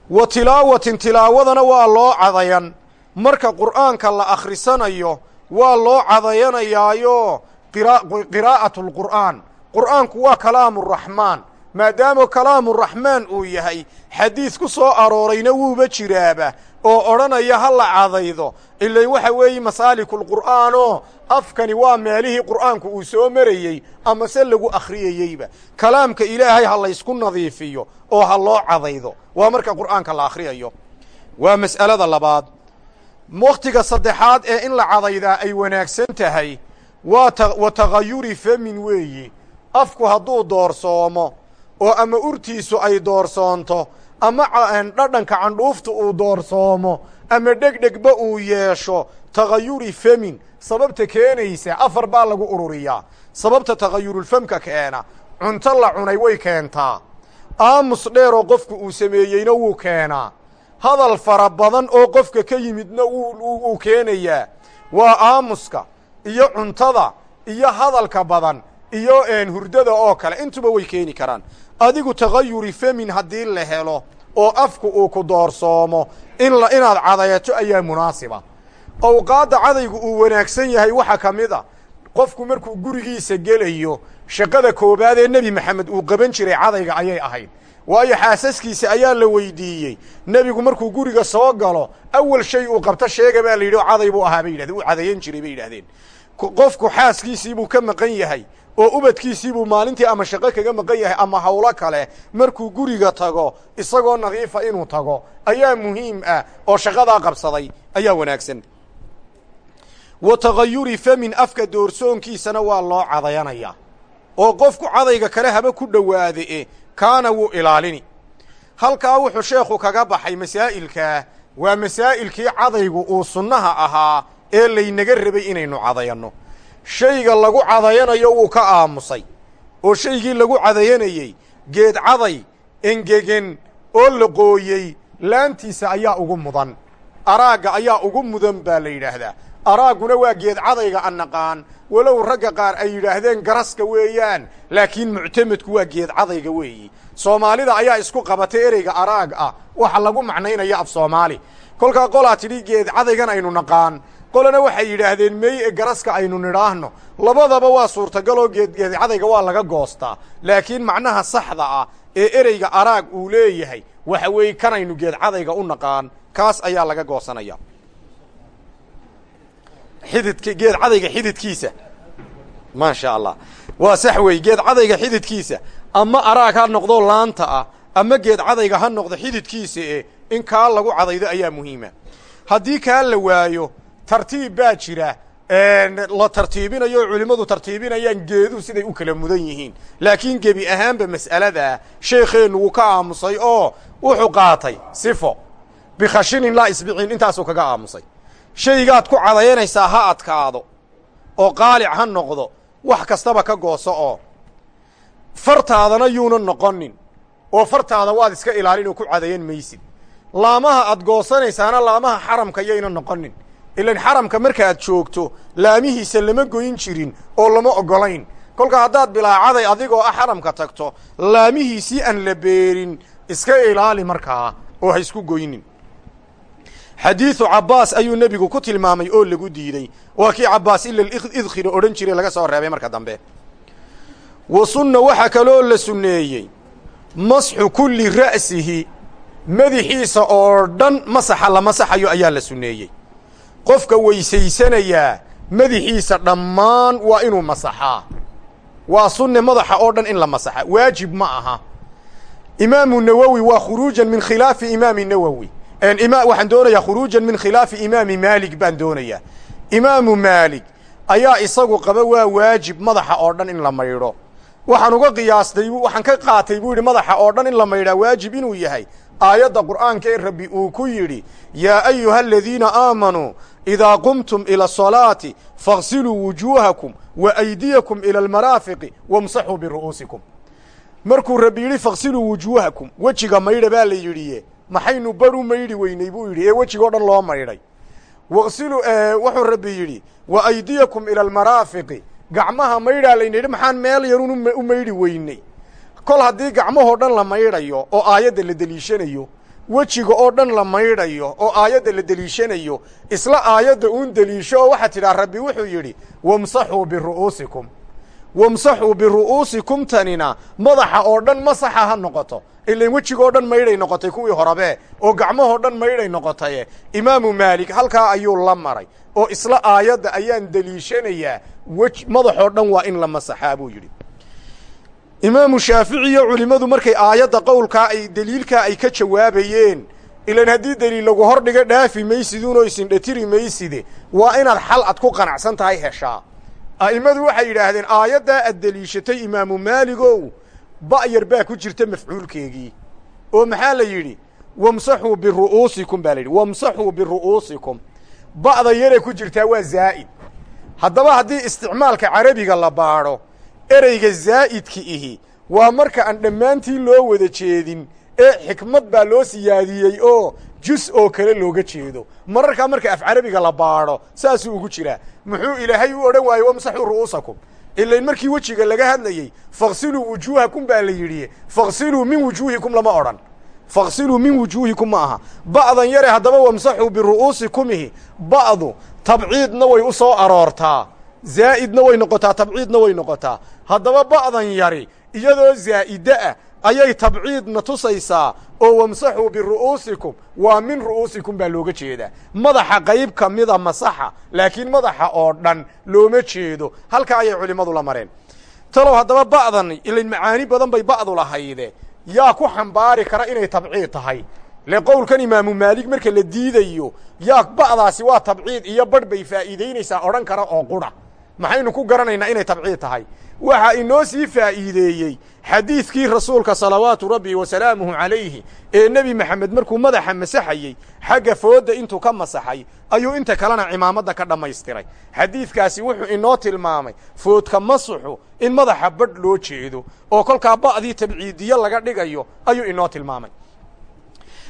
Wa tilaawatin tilaawadana waa loo cadayan. Marka qur'aanka la akhrisanayo waa loo cadayanayaayo qiraa'atu lqur'aan qur'aanku waa kalaamuraxmaan maadaama kalaamuraxmaan uu yahay xadiid ku soo aroorayna wuuba jiraaba oo odhanaya ha la cadaydo ilain waxa weeye masaalikulqur'aanoo afkani waa meelihii qur'aanku uu soo marayey ama se lagu akhriyayeyba. Kalaamka ilaahay ha laysku nadiifiyo oo ha loo cadaydo waa marka qur'aanka la akhriyayo. Waa mas'alada labaad. Wakhtiga saddexaad ee in la cadaydaa ay wanaagsan tahay waa wa taghayuri famin weeyi. Afku hadduu doorsoomo oo ama urtiisu ay doorsoonto ama dhadhanka candhuufta uu doorsoomo ama dhegdhegba uu yeesho taghayuri famin sababta keenaysa afar baa lagu ururiyaa sababta taghayurulfamka keena cunto la cunay way keentaa. Aamus dheeroo qofku uu sameeyeyna wuu keenaa hadal fara badan oo qofka ka yimidna wuu keenayaa waa aamuska iyo cuntada iyo hadalka badan iyo hurdada oo kale intuba way keeni karaan adigu taghayuri famin haddii la helo oo afku uu ku doorsoomo in inaad cadayato ayaa munaasiba. Awqaadda cadaygu uu wanaagsan yahay waxaa ka mid a qofku markuu gurigiisa gelayo shaqada koowaad ee nebi maxamed uu qaban jiray cadayga ayay ahayd. Waayo xaasaskiisa ayaa la weydiiyey. Nebigu markuu guriga soo galo awal shay uu qabto sheega baa la yidhi oo caday buu ahaa bay yidhahdeen. Uu cadayan jiray bay yidhahdeen. Qofku xaaskiisiibuu ka maqan yahay oo ubadkiisiibuu maalintii ama shaqo kaga maqan yahay ama hawlo kale markuu guriga tago isagoo nadiifa inuu tago ayaa muhiim ah oo shaqadaa qabsaday ayaa wanaagsan. Wa taghayuri famin afka doorsoonkiisana waa loo cadayanayaa oo qofku cadayga kale haba ku dhowaade kaana wuu ilaalini. Halkaa wuxuu sheekhu kaga baxay masaa'ilkaa waa masaa'ilkii cadaygu uu sunnaha ahaa ee laynaga rabay inaynu cadayanno shayga lagu cadayanayo wuu ka aamusay oo shaygii lagu cadayanayey geed caday engegen oo la qooyey laantiisa ayaa ugu mudan. Araagga ayaa ugu mudan baa la yidhaahdaa. Araagguna waa geed cadayga an naqaan. Walow ragga qaar ay yidhaahdeen garaska weeyaan laakiin muctamedku waa geed cadayga weeyi. Soomaalida ayaa isku qabatay ereyga araag ah. Waxa lagu macnaynaya af soomaali. Kolkaa qolaa tidhi geed cadaygan aynu naqaan qolana waxay yidhaahdeen meey e garaska aynu nidhaahno. Labadaba waa suurtagaloo geed geed cadayga waa laga goostaa. Laakiin macnaha saxda ah ee ereyga araag uu leeyahay waxa weeye kanaynu geed cadayga u naqaan kaas ayaa laga goosanaya. Xididka geed cadayga xididkiisa. Maasha allah. Waa sax wey geed cadayga xididkiisa. Ama araag ha noqdo laanta ah ama geed cadayga ha noqdo xididkiisa e in kaa lagu cadaydo ayaa muhiima. Haddii kaa la waayo tartiib baa jira. La tartiibinayo oo culimmadu tartiibinayaan geeduhu siday u kala mudan yihiin. Laakiin gebi ahaanba mas'aladaa sheekheennu wuu ka aamusay oo wuxuu qaatay sifo. Bikhashinin laa isbicin intaasuu kaga aamusay. Shaygaad ku cadayanaysaa ha adkaado oo qaalic ha noqdo wax kastaba ka gooso oo fartaadana yuuna noqonin oo fartaada waad iska ilaalin oo ku cadayan maysid. Laamaha aad goosanaysaana laamaha xaramka yayna noqonin ilan xaramka markaaad joogto laamihiisa lama goyn jirin oo lama oggolayn. Kolka haddaad bilaacaday adigoo ah xaramka tagto laamihiisii aan la beerin iska ilaali markaa oo ha isku goynin. Xadiidu cabbaas ayuu nebigu ku tilmaamay oo lagu diidey waa kii cabbaas ila idkhira odhan jiray laga soo reebay marka dambe. Wa sunna waxaa kaloo la sunneeyey masxu kulli ra'sihi madaxiisa oo dhan masaxa la masaxayo ayaa la sunneeyey qofka weysaysanayaa madaxiisa dhammaan waa inuu masaxaa waa sunne madaxa oo dhan in la masaxa. Waajib ma aha. Imaamu nawowi waa khuruujan min khilaafi imaami nawowi waxaan doonayaa khuruujan min khilaafi imaami maalik baan doonayaa. Imaamu maalik ayaa isagu qaba waa waajib madaxa oo dhan in la maydho. Waxaan uga qiyaastay waxaan ka qaatay buu yidhi madaxa oo dhan in la maydhaa waajib inuu yahay. Aayadda qur'aanka ee rabbi uu ku yidhi yaa ayuha aladiina aamanuu idaa qumtum ila asalaati faghsiluu wujuuhakum wa aydiyakum ila almaraafiqi wamsaxuu biru'uusikum markuu rabbi yidhi faghsiluu wujuuhakum wejiga maydha baa la yidhiye maxaynu baru maydhi weynay buu yidhi ee wejigoo dhan loo maydhay waqsilu wuxuu rabbi yidhi wa aydiyakum ila almaraafiqi gacmaha maydhaa layna yidhi maxaan meel yarun u maydhi weynay kol haddii gacmahoo dhan la maydhayo oo aayadda la deliishanayo wejiga oo dhan la maydhayo oo aayadda la deliishanayo isla aayadda uun deliisho oo waxaa tidhaha rabbi wuxuu yidhi wamsaxuu biru'uusikum. Wamsaxuu biru'uusikum tanina madaxa oo dhan masaxa ha noqoto. Ilan wejigoo dhan maydhay noqotay kuwii horabe oo gacmahoo dhan maydhay noqotaye. Imaamu maalik halkaa ayuu la maray oo isla aayadda ayaan deliishanayaa wej madaxoo dhan waa in la masaxaa buu yidhi imaamu shaafici iyo culimmadu markay aayadda qowlkaa ay deliilkaa ay ka jawaabayeen ilan haddii deliil lagu hor dhiga dhaafi maysiduunoo isindhatiri mayside waa inaad xal ad ku qanacsan tahay heshaa. A'immadu waxay yidhaahdeen aayaddaa aad deliishatay imaamu maaligow ba'yar baa ku jirta mafcuulkeegii. Oo maxaa la yidhi? Wamsaxuu biru'uusikum baa la yidhi. Wamsaxuu biru'uusikum. Ba'da yare ku jirtaa waa zaa'id. Haddaba haddii isticmaalka carabiga la baadho ereyga zaa'idka ihi waa marka aan dhammaantii loo wada jeedin ee xikmad baa loo siyaadiyey oo jus oo kale looga jeedo. Mararkaa marka af carabiga la baadho saasuu ugu jiraa muxuu ilaahay u odhan waaye wamsaxuu ru'uusakum. Ilain markii wejiga laga hadlayey faghsiluu wujuuhakum baa la yidhi faghsiluu min wujuuhikum lama odhan. Faghsiluu min wujuuhikum ma aha. Ba'dan yare haddaba wamsaxuu biru'uusikumihi ba'du tabciidna way u soo aroortaa zaa'idna way noqotaa tabciidna way noqotaa. Haddaba ba'dan yari iyadoo zaa'ide ah ayay tabciidna tusaysaa oo wamsaxuu biru'uusikum. Waa min ru'uusikum baa looga jeedaa. Madaxa qayb ka mida masaxa laakiin madaxa oo dhan looma jeedo. Halka ayay culimmadu la mareen. Talow haddaba ba'dan ilain macaani badan bay ba'du lahayde yaa ku xambaari kara inay tabciid tahay. Le qowlkan imaamu maalik marka la diidayo yaa ba'daasi waa tabciid iyo badh bay faa'iidaynaysaa odhan kara oo qudha maxaynu ku garanaynaa inay tabciid tahay. Waxaa inoo sii faa'iideeyey xadiidkii rasuulka salawaatu rabbi wa salaamuhu calayhi ee nebi maxamed markuu madaxa masaxayey xagga foodda intuu ka masaxay ayuu inta kalena cimaamadda ka dhammaystiray. Xadiidkaasi wuxuu inoo tilmaamay foodka masuxu in madaxa badh loo jeedo oo kolkaa ba'dii tabciidiye laga dhigayo ayuu inoo tilmaamay.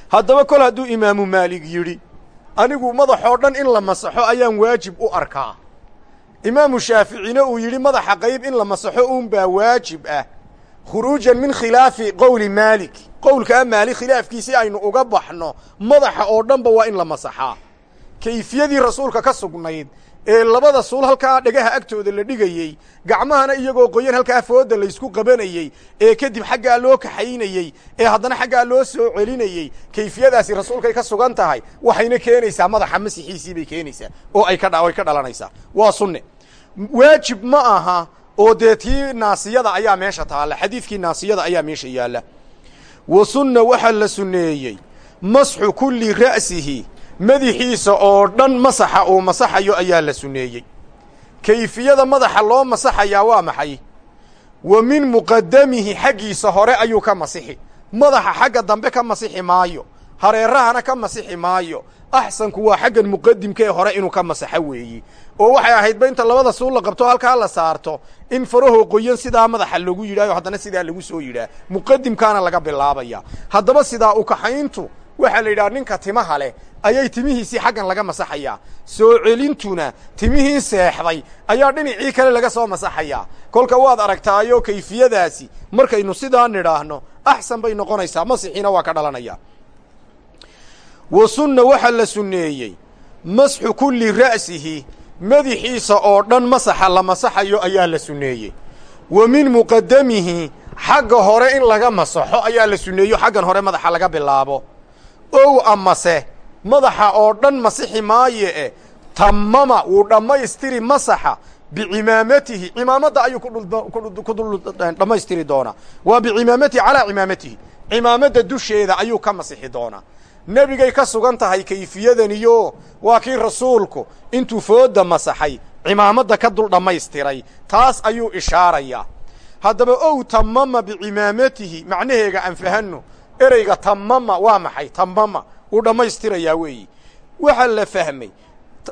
Haddaba kol hadduu imaamu maalig yidhi anigu madaxoo dhan in la masaxo ayaan waajib u arkaa imaamu shaaficina uu yidhi madaxa qayb in la masaxo uunbaa waajib ah. Khuruujan min khilaafi qowli maalik. Qowlkaa maalik khilaafkiisi aynu uga baxno madaxa oo dhanba waa in la masaxaa. Kayfiyadii rasuulka ka sugnayd ee labada suul halkaa dhegaha agtooda la dhigayey gacmahana iyagoo qoyan halkaa foodda laysku qabanayey ee kadib xaggaa loo kaxaynayey ee haddana xaggaa loo soo celinayey kayfiyadaasi rasuulkay ka sugan tahay waxayna keenaysaa madaxa masixiisii bay keenaysaa oo ay ka ay ka dhalanaysaa. Waa sunne. Waajib ma aha oo dee tii naasiyada ayaa meesha taalla xadiidkii naasiyada ayaa meesha yaalla. Wa sunna waxaa la sunneeyey masxu kulli ra'sihi madaxiisa oo dhan masaxa uu masaxayo ayaa la sunneeyey kayfiyada madaxa loo masaxayaa waa maxay? Wa min muqadamihi xaggiisa hore ayuu ka masixi. Madaxa xagga dambe ka masixi maayo. Hareerahana ka masixi maayo. Axsanku waa xaggan muqadimkee hore inuu ka masaxo weeyi. Oo waxay ahaydba inta labada suul la qabto halkaa la saarto. In farahoo qoyan sidaa madaxa lagu yidhaayo haddana sidaa lagu soo yidhaah muqadimkaana laga bilaabaya. Haddaba sidaa ukaxayntu waxaa la yidhaha ninka timaha leh ayay timihiisii xaggan laga masaxayaa. Soo celintuna timihii seexday ayaa dhinacii kale laga soo masaxayaa. Kolka waad aragtaayo kayfiyadaasi markaynu sidaa nidhaahno axsan bay noqonaysaa masixiina waa ka dhalanaya. Wa sunna waxaa la sunneeyey masxu kulli ra'sihi madaxiisa oo dhan masaxa la masaxayo ayaa la sunneeyey. Wa min muqadamihi xagga hore in laga masaxo ayaa la sunneeyo xaggan hore madaxa laga bilaabo ow amase madaxa oo dhan masixi maaye e tammama wuu dhammaystiri masaxa bicimaamatihi. Cimaamadda ayuu ku dul dhammaystiri doonaa waa bicimaamatihi calaa cimaamatihi. Cimaamadda dusheeda ayuu ka masixi doonaa nebigay ka sugan tahay kayfiyadaniyo waa kii rasuulku intuu foodda masaxay cimaamadda ka dul dhammaystiray. Taas ayuu ishaarayaa. Haddaba ow tammama bicimaamatihi macnaheega aan fahanno ereyga tammama waa maxay? Tammama wuu dhammaystirayaa weeyi. Waxaa la fahmay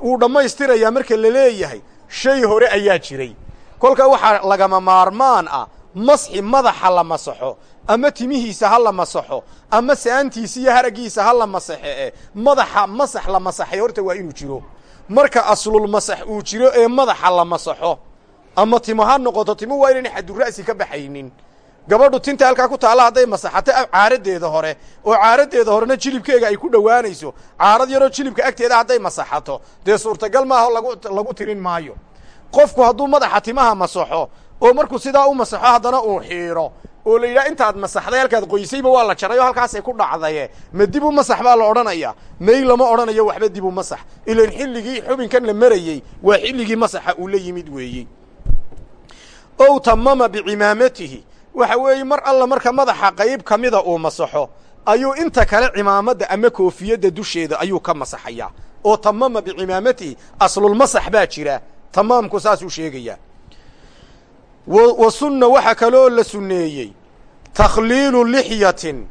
wuu dhammaystirayaa marka la leeyahay shay hore ayaa jiray. Kolka waxaa lagama maarmaan ah masxi madaxa la masaxo ama timihiisa ha la masaxo ama saantiisa iyo haraggiisa ha la masaxe e madaxa masax la masaxay horta waa inuu jiro. Marka aslul masax uu jiro ee madaxa la masaxo ama timo ha noqoto timo waa inayna xadura'si ka baxaynin gabadhu tinta halkaa ku taalla hadday masaxato caaradeeda hore oo caaradeeda horena jilibkeega ay ku dhowaanayso caarad yaroo jilibka agteeda hadday masaxato. Dee suurtagal maaha lagu tirin maayo. Qofku hadduu madaxa timaha masaxo oo markuu sidaa u masaxo haddana uu xiiro oo la yidhaha intaad masaxday halkaad qoysayba waa la jaray oo halkaasay ku dhacdaye. Ma dibu masax baa la odhanaya. May lama odhanayo waxba dibu masax. Ilan xilligii xubinkan la marayey waa xilligii masaxa uu la yimid weeyey ow tamama bicimaamatihi waxa weeye mar alla marka madaxa qayb ka mida uu masaxo ayuu inta kale cimaamadda ama koofiyadda dusheeda ayuu ka masaxayaa. Oo tamama bicimaamatihi aslulmasax baa jira. Tamaamku saasuu sheegayaa wa sunna waxaa kaloo la sunneeyey. Takhliilu lixyatin.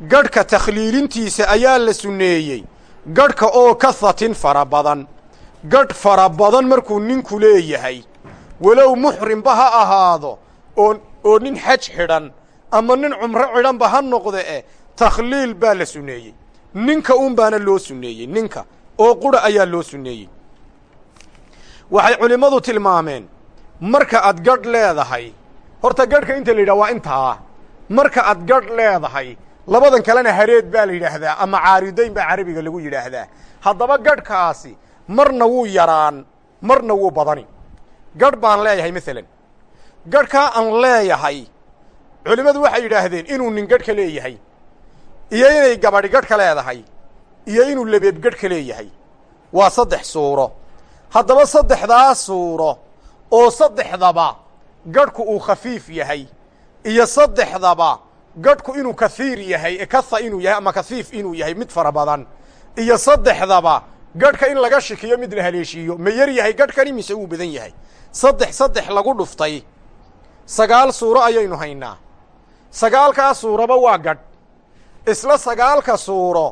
Gadhka takhliilintiisa ayaa la sunneeyey. Gadhka oo kahatin fara badan. Gadh fara badan markuu ninku leeyahay. Walow muxrimba ha ahaado oo oo nin xaj xidhan ama nin cumro xidhanba ha noqde eh takhliil baa la sunneeyey. Ninka un baana loo sunneeyey ninka oo qura ayaa loo sunneeyey. Waxay culimmadu tilmaameen marka aad gadh leedahay horta gadhka inta la yidhaha waa intaa marka aad gadh leedahay labadan kalena hareed baa la yidhaahdaa ama caaridayn baa carabiga lagu yidhaahdaa. Haddaba gadhkaasi marna wuu yaraan marna wuu badani. Gadh baan leeyahay masalan gadhkaa aan leeyahay. Culimmadu waxay yidhaahdeen inuu nin gadhka leeyahay iyo inay gabadhi gadhka leedahay iyo inuu lebeeb gadhka leeyahay. Waa saddex suuro. Haddaba saddexdaa suuro oo saddexdaba gadhku uu khafiif yahay iyo saddexdaba gadhku inuu kahiir yahay ee kaha inuu yahay ama kahiif inuu yahay mid fara badan iyo saddexdaba gadhka in laga shikiyo mid la haleeshiiyo ma yar yahay gadhkani mise wuu badan yahay. Saddex saddex lagu dhuftay sagaal suuro ayaynu haynaa. Sagaalkaa suuraba waa gadh isla sagaalka suuro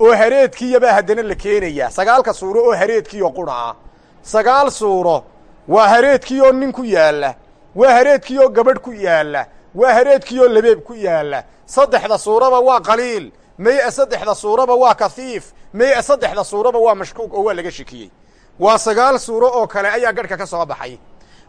oo hareedkiiyabaa haddana la keenayaa. Sagaalka suuro oo hareedkiioo qudha ah sagaal suuro waa hareedkii oo nin ku yaalla. Waa hareedkii oo gabadh ku yaalla. Waa hareedkii oo labeeb ku yaalla. Saddexda suuraba waa qaliil. Mey-a saddexda suuraba waa kahiif mey-a saddexda suuraba waa mashkuuk oo waa laga shekiyey. Waa sagaal suuro oo kale ayaa gadhka ka soo baxay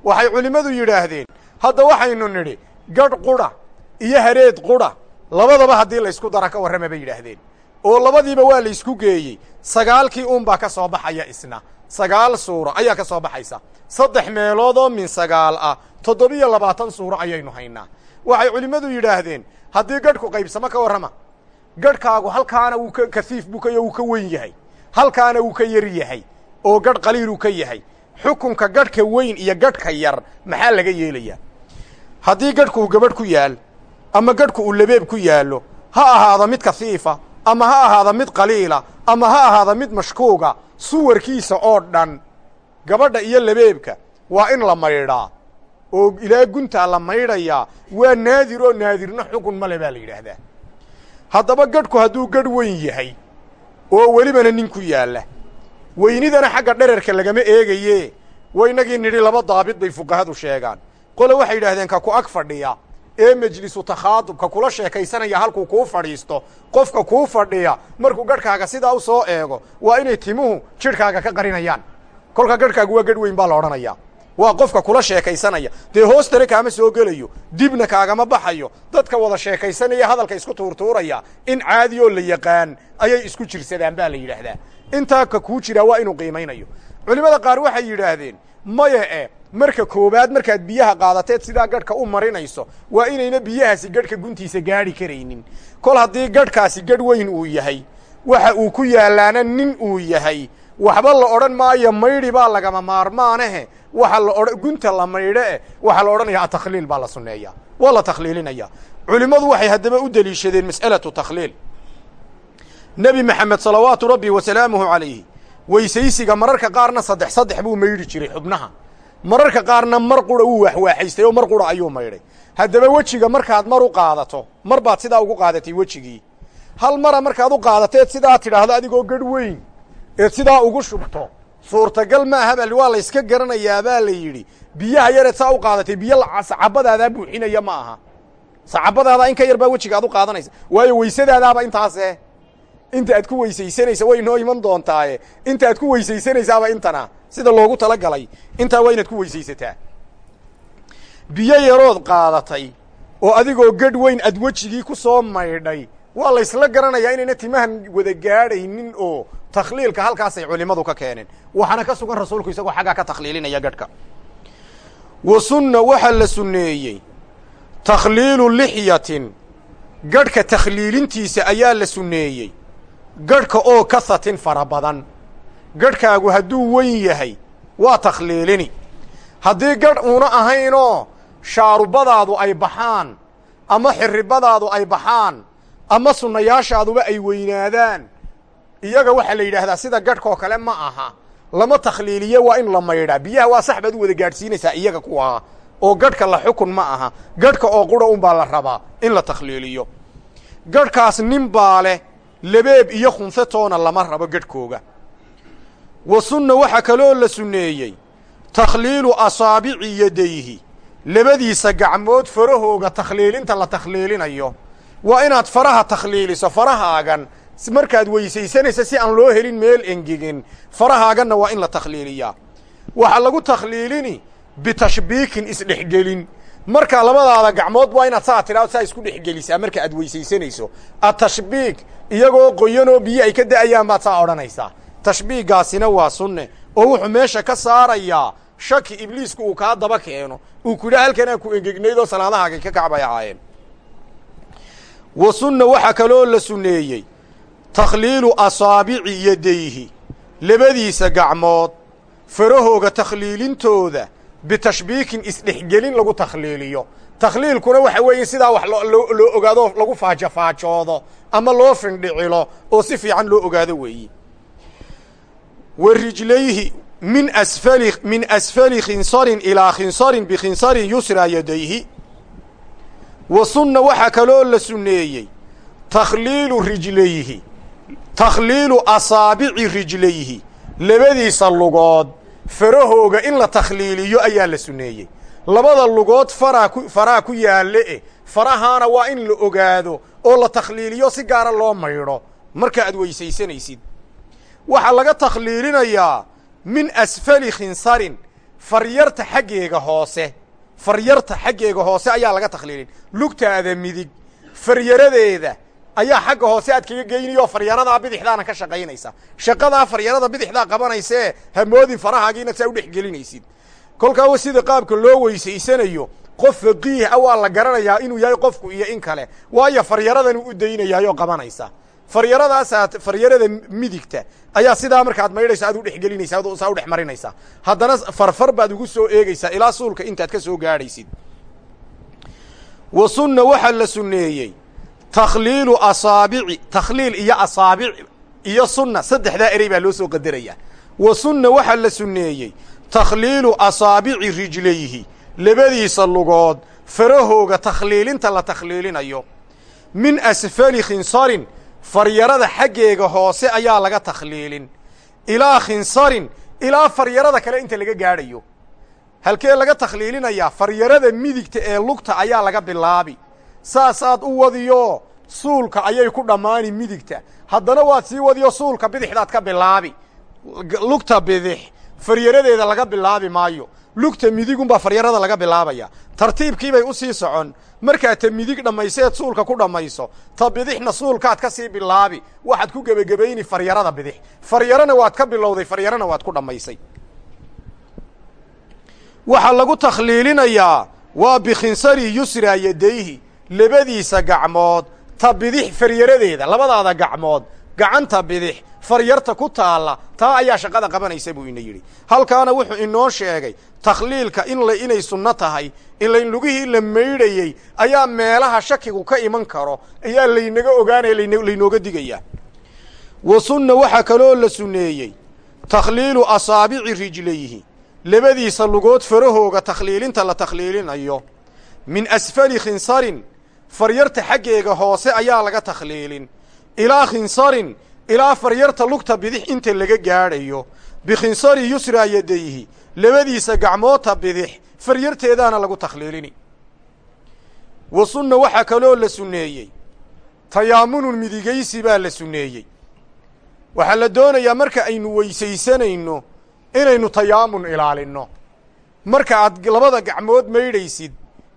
waxay culimmadu yidhaahdeen. Hadda waxaynu nidhi gadh qudha iyo hareed qudha labadaba haddii laysku dara ka warrama bay yidhaahdeen. Oo labadiiba waa laysku geeyey. Sagaalkii uunbaa ka soo baxaya isna. Sagaal suuro ayaa ka soo baxaysa. Saddex meelood oo min sagaal ah. Toddobiyo labaatan suuro ayaynu haynaa. Waxay culimmadu yidhaahdeen haddii gadhku qaybsamo ka warrama gadhkaagu halkaana wuu ka kahiif bukayo wuu ka weyn yahay. Halkaana wuu ka yar yahay. Oo gadh qaliiluu ka yahay xukunka gadhka weyn iyo gadhka yar maxaa laga yeelayaa? Haddii gadhku uu gabadh ku yaal ama gadhku uu labeeb ku yaallo ha ahaado mid kahiifa ama ha ahaado mid qaliila ama ha ahaado mid mashkuuga suwarkiisa oo dhan gabadha iyo labeebka waa in la maydhaa oo ilaa guntaa la maydhayaa waa naadir oo naadirna xukun male baa la yidhaahdaa. Haddaba gadhku hadduu gadh weyn yahay oo welibana nin ku yaalla weynidana xagga dherarka lagama eegaye. Waynagii nidhi laba daabit bay fuqahadu sheegaan. Qole waxay yidhaahdeen ka ku ag fadhiya. Ee mejlisu takhaadubka kula sheekaysanaya halkuu kuu fadhiisto. Qofka kuu fadhiya markuu gadhkaaga sidaa u soo eego waa inay timuhu jidhkaaga ka qarinayaan. Kolka gadhkaagu waa gadh weyn baa la odhanayaa waa qofka kula sheekaysanaya. Dee hoostana kaama soo gelayo. Dibna kaagama baxayo. Dadka wada sheekaysanaya hadalka isku tuurtuuraya in caadi oo la yaqaan ayay isku jirsadaan baa la yidhaahdaa intaa ka kuu jiraa waa inuu qiimaynayo. Culimmada qaar waxay yidhaahdeen maya e marka koowaad markaad biyaha qaadateed sidaa gadhka u marinayso waa inayna biyahaasi gadhka guntiisa gaadhi karaynin. Kol haddii gadhkaasi gadh weyn uu yahay waxa uu ku yaallaana nin uu yahay. Waxba la odhan maayo maydhi baa lagama maarmaanehe waxa la odhan gunta la maydho eh waxaa la odhanayaa atakhliil baa la sunneeyaa. Waa la takhliilinaya. Culimmadu waxay haddaba u deliishadeen mas'alatu takhliil nebi maxamed salawaatu rabbi wa salaamuhu calayhi weysaysiga mararka qaarna saddex saddex buu maydhi jiray xubnaha. Mararka qaarna mar qura wuu waxwaaxaystay oo mar qura ayuu maydhay haddaba wejiga markaad mar u qaadato mar baad sidaa ugu qaadatay wejigii. Hal mara markaad u qaadateed sidaa tidhaahdo adigoo gadh weyn. Eed sidaa ugu shubto. Suurtagal maaha bal waa layska garanayaa baa la yidhi. Biyaha yareed saa u qaadatay biyo sacabadaadaa buuxinaya ma aha. Sacabadaada in ka yar baa wejiga aad u qaadanaysa. Waayo weysadaadaaba intaase inta aad ku weysaysanaysa way noo iman doontaaye. Inta aad ku weysaysanaysaaba intana sida loogu tala galay intaa waa inaad ku weysaysataa. Biyo yarood qaadatay oo adigoo gadh weyn aad wejigii ku soo maydhay. Waa laysla garanayaa inayna timahan wada gaadhaynin oo takhliilka halkaasay culimmadu ka keeneen waxaana ka sugan rasuulku isagoo xaggaa ka takhliilinaya gadhka wa sunna waxaa la sunneeyey. Takhliilu lixyatin. Gadhka takhliilintiisa ayaa la sunneeyey gadhka oo kahatin fara badan. Gadhkaagu hadduu weyn yahay waa takhliilini. Haddii gadh uuna ahaynoo shaarubadaadu ay baxaan ama xirribadaadu ay baxaan ama sunnayaashaaduba ay weynaadaan iyaga waxaa la yidhaahdaa sida gadhkoo kale ma aha. Lama takhliiliye waa in la maydhaa biyaha waa sax baad u wada gaadhsiinaysaa iyaga kuwaa oo gadhka la xukun ma aha. Gadhka oo qura unbaa la rabaa in la takhliiliyo. Gadhkaas nin baa leh labeeb iyo khunse toona lama rabo gadhkooga wa sunna waxaa kaloo la sunneeyey takhliilu asaabici yadayhi. Labadiisa gacmood farahooga takhliilinta la takhliilinayo. Waa inaad faraha takhliiliso farahaagan markaad weysaysanaysa si aan loo helin meel engegin farahaaganna waa in la takhliiliyaa. Waxaa lagu takhliilini bitashbiikin isdhexgelin marka labadaada gacmood waa inaad saa tidhahdo saa isku dhexgelisaa. Marka aad weysaysanayso atashbiik iyagoo qoyanoo biyo ay ka da'ayaan baad saa odhanaysaa. Tashbiiggaasina waa sunne. Oo wuxuu meesha ka saarayaa shaki ibliisku uu kaa daba keeno. Uu ku yidhaha halkanaa ku engegnayd oo salaadahaagay ka kacbay ahaayeen wa sunna waxaa kaloo la sunneeyey takhliilu asaabici yadayhi. Labadiisa gacmood farahooga takhliilintooda bitashbiikin isdhexgelin lagu takhliiliyo. Takhliilkuna waxa weeye sidaa wax loo ogaado lagu faajofaajoodo ama loo findhicilo oo si fiican loo ogaado weeye wa rijlayhi min asfali min asfali khinsarin ilaa khinsarin bikhinsarin yusraa yadayhi. Wa sunna waxaa kaloo la sunneeyey takhliilu rijlayhi takhliilu asaabici rijlayhi labadiisa lugood farahooga in la takhliiliyo ayaa la sunneeyey. Labada lugood faraa ku faraa ku yaalle eh. Farahaana waa in la ogaado oo la takhliiliyo si gaara loo maydho. Marka aad weysaysanaysid. Waxaa laga takhliilinayaa min asfali khinsarin faryarta xaggeega hoose. Faryarta xaggeega hoose ayaa laga takhliilin. Lugtaada midig faryaradeeda ayaa xagga hoose aad kaga geynayoo faryaradaa bidixdaana ka shaqaynaysa. Shaqadaa faryarada bidixdaa qabanaysee hamoodin farahaagiina saa u dhex gelinaysid. Kolkaa sida qaabka loo weysaysanayo qof faqiih a waa la garanayaa inuu yahay qofku iyo in kale waayo faryaradan u daynayaayoo qabanaysa. Faryaradaasa faryarada midigta ayaa sidaa markaad maydhayso aad u dhexgelinaysa saa u dhex marinaysa. Haddana farfar baad ugu soo eegaysaa ilaa suulka intaad ka soo gaadhaysid. Wa sunna waxaa la sunneeyey takhliilu asaabici takhliil iyo asaabic iyo sunna saddexdaa erey baa loo soo qadarayaa wa sunna waxaa la sunneeyey takhliilu asaabici rijlayhi labadiisa lugood farahooga takhliilinta la takhliilinayo min asfali khinsarin faryarada xaggeega hoose ayaa laga takhliilin ilaa khinsarin ilaa faryarada kale inta laga gaadhayo halkee laga takhliilinayaa faryarada midigta ee lugta ayaa laga bilaabi saasaad u wadiyo suulka ayay ku dhammaani midigta. Haddana waad sii wadiyo suulka bidixdaad ka bilaabi. Lugta bidix faryaradeeda laga bilaabi maayo. Lugta midigunbaa faryarada laga bilaabaya. Tartiibkiibay u sii socon. Markaad ta midig dhammayseed suulka ku dhammayso ta bidixna suulkaad ka sii bilaabi. Waxaad ku gebagebayni faryarada bidix. Faryarana waad ka bilowday faryarana waad ku dhammaysay. Waxaa lagu takhliilinayaa waa bikhinsari yusraa yadayhi labadiisa gacmood ta bidix faryaradeeda labadaada gacmood gacanta bidix faryarta ku taalla taa ayaa shaqada qabanaysa buu ina yidhi. Halkaana wuxuu inoo sheegay takhliilka in la inay sunno tahay ilayn lugihii la maydhayey ayaa meelaha shakigu ka iman karo ayaa laynaga ogaanaya laynooga digayaa wa sunna waxaa kaloo la sunneeyey takhliilu asaabici rijlayhi labadiisa lugood farahooga takhliilinta la takhliilinayo min asfali khinsarin faryarta xaggeega hoose ayaa laga takhliilin. Ilaa khinsarin ilaa faryarta lugta bidix inta laga gaadhayo. Bikhinsari yusraa yadayhi labadiisa gacmoodta bidix faryarteedaana lagu takhliilini. Wa sunna waxaa kaloo la sunneeyey. Tayaamunun midigaysi baa la sunneeyey. Waxaa la doonayaa marka aynu weysaysanayno inaynu tayaamun ilaalinno. Marka aad labada gacmood maydhaysid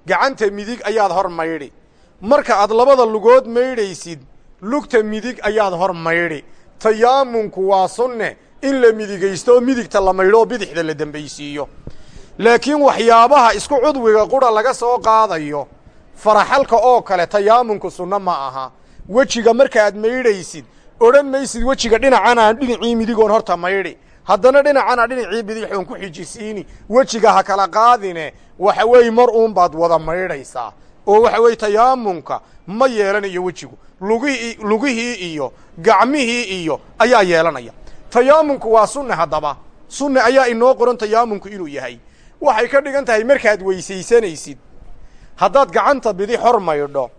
gacanta midig ayaad hor maydhi marka aad labada lugood maydhaysid lugta midig ayaad hor maydhi. Tayaamunku waa sunne in la midigaysto midigta la maydho oo bidixda la dembaysiiyo laakiin waxyaabaha isku cudwiga qura laga soo qaadayo faraxalka oo kale tayaamunku sunno ma aha. Wejiga markaaad maydhaysid odhan maysid wejiga dhinacanaan dhinacii midigoon horta maydhi. Haddana dhinacana dhinacii bidixoon ku xijisiini. Wejiga ha kala qaadine waxa weeye mar uun baad wada maydhaysaa oo waxa weeye tayaamunka ma yeelanayo wejigu. Lugihii lugihii iyo gacmihii iyo ayaa yeelanaya. Tayaamunku waa sunne haddaba. Sunne ayaa inoo qoran tayaamunku inuu yahay. Waxay ka dhigan tahay markaad weysaysanaysid haddaad gacanta bidix hor maydho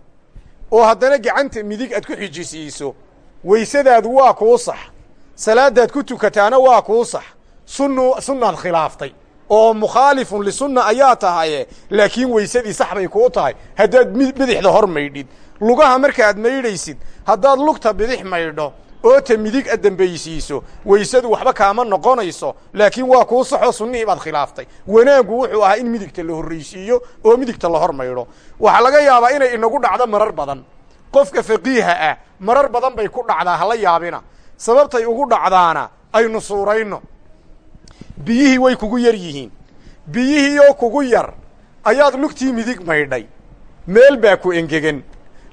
oo haddana gacanta midig aad ku xijisiiso weysadaadu waa kuu sax. Salaadaad ku tukataana waa kuu sax. Sunnu sunnaad khilaaftay oo mukhaalifun lisunna ayaa tahaye laakiin weysadii sax bay kuu tahay. Haddaad bidixda hor maydhid lugaha markaad maydhaysid haddaad lugta bidix maydho oo ta midig a weysadu waxba kaama noqonayso laakiin waa kuu saxoo sunnihii baad khilaaftay wanaaggu wuxuu ahaa in midigta la horraysiiyo oo midigta la hor maydho. Waxaa laga yaabaa inay inagu dhacdo marar badan. Qofka faqiiha ah marar badan bay ku dhacdaa hala yaabina. Sababtay ugu dhacdaana aynu suurayno biyihii way kugu yar yihiin. Biyihii oo kugu yar ayaad lugtii midig maydhay. Meel baa ku engegan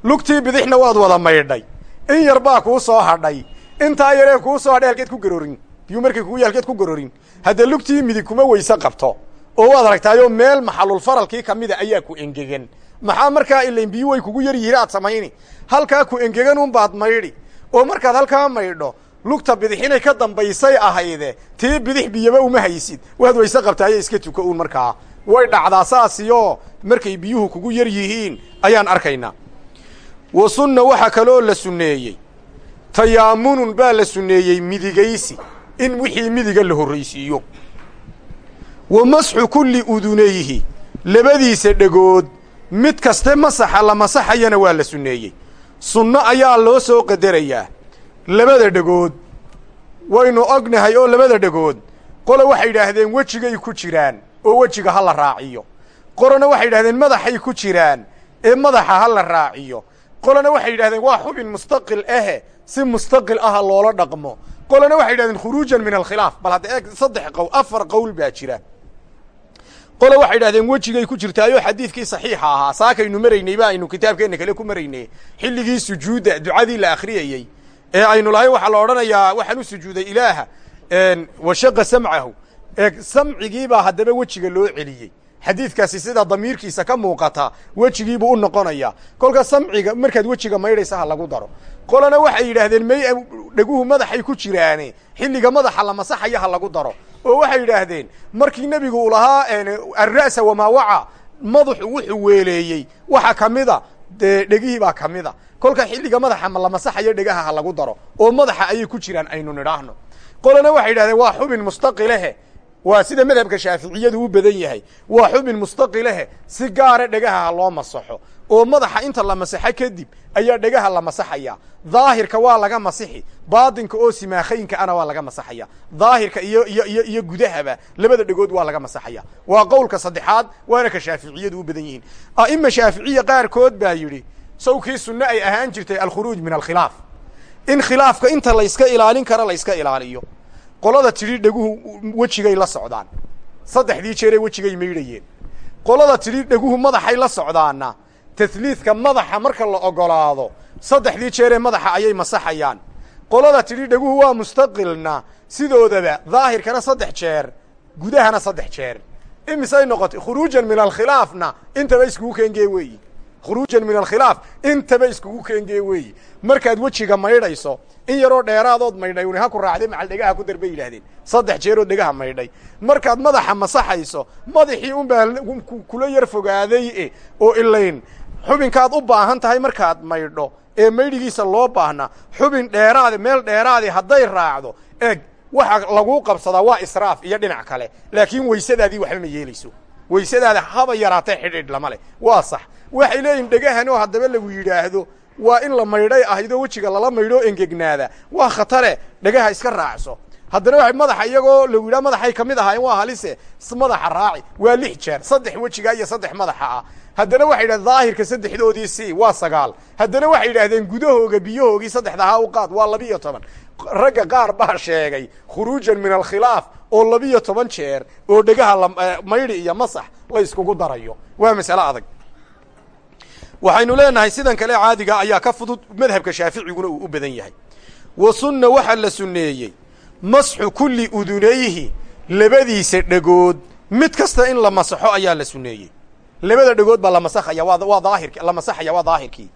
lugtii bidixna waad wada maydhay. In yar baa kuu soo hadhay. Intaa yaree kuu soo hadhay halkeed ku garorin. Biyuu markay kugu halkeed ku garorin. Hadda lugtii midig kuma weyse qabto oo waad aragtaayoo meel maxalul faralkii ka mida ayaa ku engegan maxaa markaa ilayn biyu way kugu yar yihiin aad samayni? Halkaa ku engegan unbaad maydhi. Oo markaad halkaa maydho lugta bidix inay ka dambaysay ahayde tii bidix biyaba uma haysid. Waad weyse qabtaayo iska tuka uun markaa. Way dhacdaa saasiyo markay biyuhu kugu yar yihiin ayaan arkaynaa wa sunna waxaa kaloo la sunneeyey. Tayaamunun baa la sunneeyey midigaysi in wixii midiga la horraysiiyo. Wa masxu kulli udunayhi labadiisa dhegood mid kaste masaxa la masaxayana waa la sunneeyey. Sunno ayaa loo soo qadarayaa labada dhegood waynu ognahay oo labada dhegood qole waxay yidhaahdeen wejigay ku jiraan oo wejiga ha la raaciyo. Qolena waxay yidhahdeen madaxay ku jiraan ee madaxa ha la raaciyo. Qolena waxay yidhahdeen waa xubin mustaqil ahe si mustaqil aha loola dhaqmo. Qolena waxay yidhahdeen khuruujan min alkhilaaf bal hadda eeg saddex qowl afar qowl baa jira. Qole waxay yidhahdeen wejigay ku jirtaayoo xadiidkii saxiixa ahaa. Saakaynu maraynay ba aynu kitaabkeenna kale ku maraynay. Xilligii sujuudda ducadii la akhriyayey ee aynu lahayn waxaa la odhanayaa waxaan u sujuuday ilaaha washaqa samcahu. Ee samcigiibaa haddaba wejiga loo celiyey. Xadiidkaasi sida damiirkiisa ka muuqata wejigiibuu u noqonaya. Kolka samciga markaad wejiga maydhaysa ha lagu daro. Qolana waxay yidhaahdeen may dheguhu madaxay ku jiraane. Xilliga madaxa la masaxaya ha lagu daro. Oo waxay yidhaahdeen markii nebigu uu lahaa alra'sa wamaa waca madaxu wuxuu weeleeyey. Waxa ka mida dee dhegihii baa ka mida kolka xilliga madaxa la masaxayo dhegaha ha lagu daro oo madaxa ayay ku jiraan aynu nidhaahno. Qolana waxay yidhahdeen waa xubin mustaqilehe waa sida madhabka shaaficiyadu u badan yahay. Waa xubin mustaqilehe si gaara dhegaha ha loo masaxo oo madaxa inta la masaxo kadib ayaa dhegaha la masaxaya daahirka waa laga masixi baatinka oo simaakhaynka ana waa laga masaxaya daahirka iyo iyo iyo iyo gudahaba labada dhegood waa laga masaxaya waa qowlka saddexaad waana ka shaaficiyadu u badan yihiin. A'ima shaaficiya qaarkood baa yidhi sawkii sunne ay ahaan jirtay alkhuruuj min alkhilaaf. In khilaafka inta layska ilaalin karo layska ilaaliyo. Qolada tidhi dheguhu wejigay la socdaan. Saddexdii jeeree wejigay maydhayeen. Qolada tidhi dheguhu madaxay la socdaanna tahliidka madaxa marka la ogolaado saddexdii jeeree madaxa ayay masaxayaan. Qolada tidhi dheguhu waa mustaqilna. Sidoodaba daahirkana saddex jeer gudahana saddex jeer. Imisay noqotay khuruujan min alkhilaafna. Intaba iskugu keengee weeyi? Khuruujan min alkhilaaf intaba iskugu keengee weeyi? Markaad wejiga maydhayso in yaroo dheeraadood maydhay uni ha ku raacday macal dhegaha ku dar bay yidhaahdeen. Saddex jeerood dhegaha maydhay. Markaad madaxa masaxayso madaxii unbaa kula yar fogaaday e oo ilayn xubinkaad u baahan tahay markaad maydho ee maydhigiisa loo baahna xubin dheeraade meel dheeraadi hadday raacdo eeg waxa laguu qabsadaa waa israaf iyo dhinac kale. Laakiin weysadaadii waxba ma yeelayso. Weysadaada haba yaraatee xidhiidh lama leh. Waa sax. Waxay leeyihiin dhegahanoo haddaba lagu yidhaahdo waa in la maydhay ahaydoo wejiga lala maydhoo engegnaada. Waa khatare. Dhegaha iska raacso. Haddana waxay madaxa iyagoo lagu yidhaha madaxay ka mid ahaayeen waa halise. Madaxa raaci. Waa lix jeer. Saddex wejigaa iyo saddex madaxa ah haddana waxay yidhahdeen daahirka saddexdoodii si waa sagaal. Haddana waxay yidhaahdeen gudahooga biyahoogii saddexdahaa u qaad waa labiiyo toban. Ragga qaar baa sheegay khuruujan min alkhilaaf oo labiyo toban jeer oo dhegaha maydhi iyo masax la iskugu darayo. Waa masale adag. Waxaynu leenahay sidan kale caadiga ayaa ka fudud madhabka shaaficiguna uu u badan yahay. Wa sunna waxaa la sunneeyey masxu kulli udunayhi labadiisa dhegood mid kasta in la masaxo ayaa la sunneeyey labada dhegood baa la masaxaya waa daahirki la masaxaya waa daahirkii.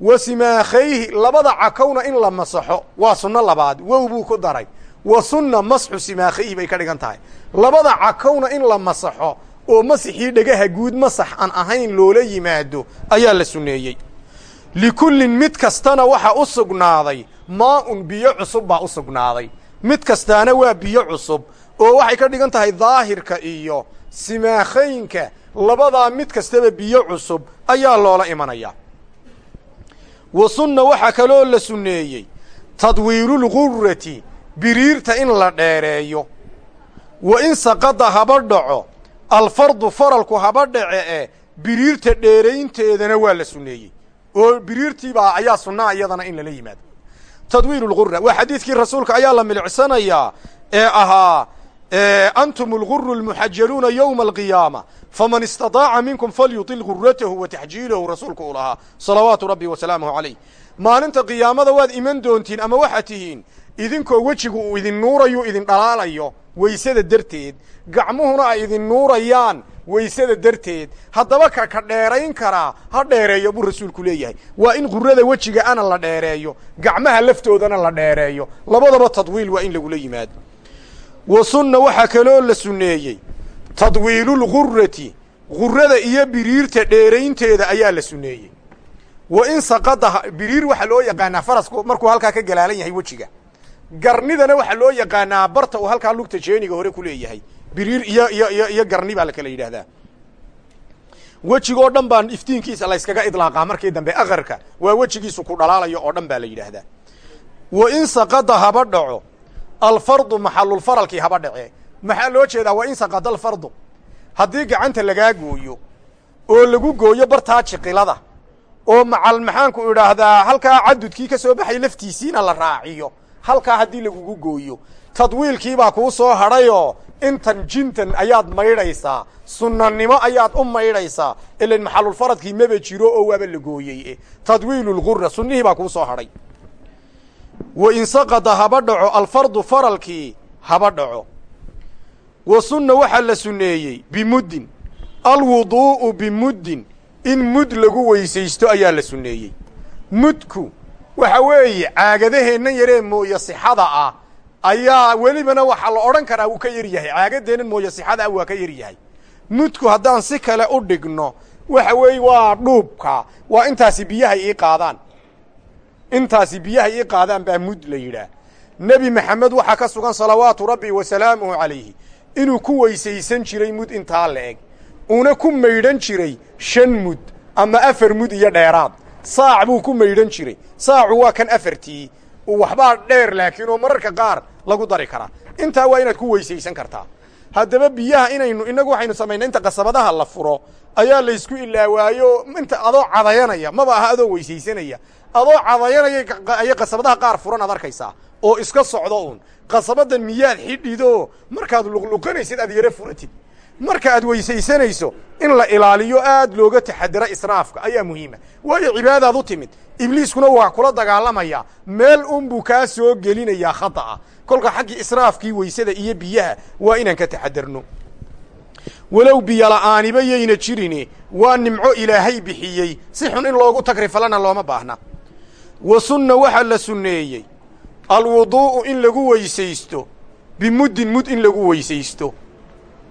Wa simaakhayhi labada cakowna in la masaxo waa sunno labaad wow buu ku daray. Wa sunna masxu simaakhayhi bay ka dhigan tahay. Labada cakowna in la masaxo oo masixii dhegaha guud masax aan ahayn loola yimaado ayaa la sunneeyey. Likullin mid kastana waxa u sugnaaday maa-un biyo cusub baa u sugnaaday. Mid kastaana waa biyo cusub oo waxay ka dhigan tahay daahirka iyo simaakhaynka labadaa mid kastaba biyo cusub ayaa loola imanayaa wa sunna waxaa kaloo la sunneeyey tadwiilulgurrati biriirta in la dheereeyo. Wa in saqada haba dhaco alfardu faralku haba dhace ee biriirta dheeraynteedana waa la sunneeyey. Oo biriirtiibaa ayaa sunnaa iyadana in lala yimaado. Tadwiil lgura waa xadiidkii rasuulka ayaa la milicsanayaa ee ahaa antum alguru lmuxajaluuna yowma alqiyaama faman istadaaca minkum falyutil guratahu wa taxjiilahu rasuulku uu lahaa salawaatu rabbi wa salaamuhu calayh maalinta qiyaamada waad iman doontiin ama waxaad tihiin idinkoo wejigu uu idin nuurayo idin dhalaalayo weysada darteed gacmuhuna ay idin nuurayaan weysada darteed haddaba ka ka dheerayn karaa ha dheereeyo buu rasuulku leeyahay waa in gurada wejiga ana la dheereeyo gacmaha laftoodana la dheereeyo labadaba tadwiil waa in lagula yimaado wa sunna waxaa kaloo la sunneeyey. Tadwiilulgurati gurada iyo biriirta dheeraynteeda ayaa la sunneeyey. Wa in saqada biriir waxaa loo yaqaanaa farasku markuu halkaa ka galaalan yahay wejiga. Garnidana waxaa loo yaqaanaa barta uu halkaa lugta jeeniga hore ku leeyahay. Biriir iyo iyo iyo garni baa la kala yidhaahdaa. Wejigoo dhan baan iftiinkiisa layskaga idlaaqaa markii dambe aqarka. Waa wejigiisu ku dhalaalayo oo dhan baa la yidhaahdaa. Wa in saqada haba dhaco alfardu maxalulfaralkii haba dhace maxaa loo jeedaa wa in saqada alfardu haddii gacanta lagaa gooyo oo lagu gooyo bartaa jiqilada oo macal maxaanku idhaahdaa halkaa cadudkii ka soo baxay laftiisiina la raaciyo halkaa haddii lagugu gooyo tadwiilkiibaa kuu soo hadhayoo intan jintan ayaad maydhaysaa sunnanimo ayaad u maydhaysaa ilan maxalulfaradkii maba jiro oo waaba la gooyey tadwiilulgura sunnihii baa kuu soo hadhay wa in saqada haba dhaco alfardu faralkii haba dhaco. Wa sunna waxaa la sunneeyey bimuddin. Alwuduu'u bimuddin. In mud lagu weysaysto ayaa la sunneeyey. Mudku waxa weeye caagadaheennan yaree mooye sixada ah ayaa welibana waxaa la odhan karaa wuu ka yar yahay. Caagadeennan mooye sixada ah waa ka yar yahay. Mudku haddaan si kale u dhigno waxa weeye waa dhuubka. Waa intaasi biyahay ii qaadaan intaasi biyahay ii qaadaan baa mud la yidhaah. Nebi maxamed waxaa ka sugan salawaatu rabbi wa salaamuhu calayhi. Inuu ku weysaysan jiray mud intaa la eg. Uuna ku maydhan jiray shan mud ama afar mud iyo dheeraad. Saac buu ku maydhan jiray. Saacu waa kan afartii. Waxbaa dheer laakiin oo mararka qaar lagu dari karaa. Intaa waa inaad ku weysaysan kartaa haddaba biyaha inaynu innagu waxaynu samaynay inta qasabadaha la furo ayaa laysku ilaawaayo. Inta adoo cadayanaya maba aha adoo weysaysanaya. Adoo cadayanaya ayay qasabadaha qaar furan ad arkaysaa oo iska socdo uun. Qasabadan miyaad xidhido markaad luqluqanaysid aad yaro furatid marka aad weysaysanayso in la ilaaliyo aad looga taxadiro israafka. Ayaa muhiima. Waayo cibaadaad u timid. Ibliiskuna waa kula dagaalamaya. Meel unbuu kaa soo gelinayaa khata'a. Kolka xaggii israafkii weysada iyo biyaha waa inaan ka taxadirno. Walow biyo la'aaniba yayna jirini waa nimco ilaahay bixiyey. Si xun in loogu tagrifalana looma baahna. Wa sunna waxaa la sunneeyey. Alwuduu'u in lagu weysaysto. Bimuddin mud in lagu weysaysto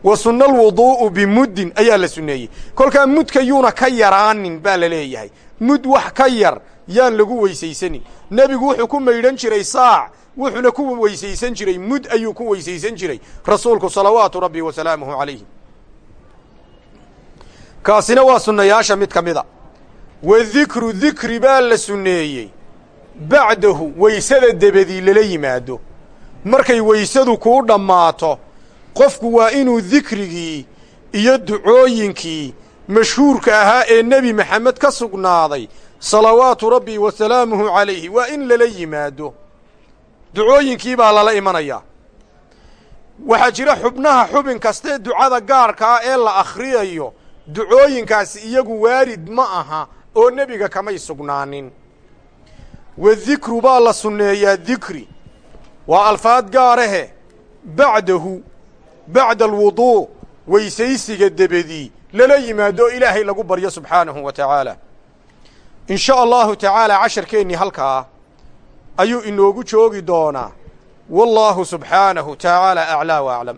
wa sunna alwuduu'u bimuddin ayaa la sunneeyey. Kolkaa mudka yuuna ka yaraanin baa la leeyahay. Mud wax ka yar yaan lagu weysaysanin. Nebigu wuxuu ku maydhan jiray saac wuxuuna ku weysaysan jiray mud ayuu ku weysaysan jiray. Rasuulku salawaatu rabbi wa salaamuhu calayhi. Kaasina waa sunnayaasha mid ka mida. Wa dikru dikri baa la sunneeyey. Bacdahu weysada debedii lala yimaado. Markay weysadu kuu dhammaato qofku waa inuu dikrigii iyo ducooyinkii mashhuurka ahaa ee nebi maxamed ka sugnaaday salawaatu rabbi wa salaamuhu calayhi waa in lala yimaado. Ducooyinkii baa lala imanayaa waxaa jira xubnaha xubin kastee ducada gaarka ah ee la akhriyayo ducooyinkaasi iyagu waarid ma aha oo nebiga kamay sugnaanin. Wa dikru baa la sunneeyaa dikri. Waa alfaad gaarahe bacdahu bacda alwuduu' weysaysiga debedii lala yimaado ilaahay lagu baryo subxaanahu wa tacaala. In sha allahu tacaala casharkeennii halkaa ayuu inoogu joogi doonaa. Wallaahu subxaanahu tacaala aclaa wa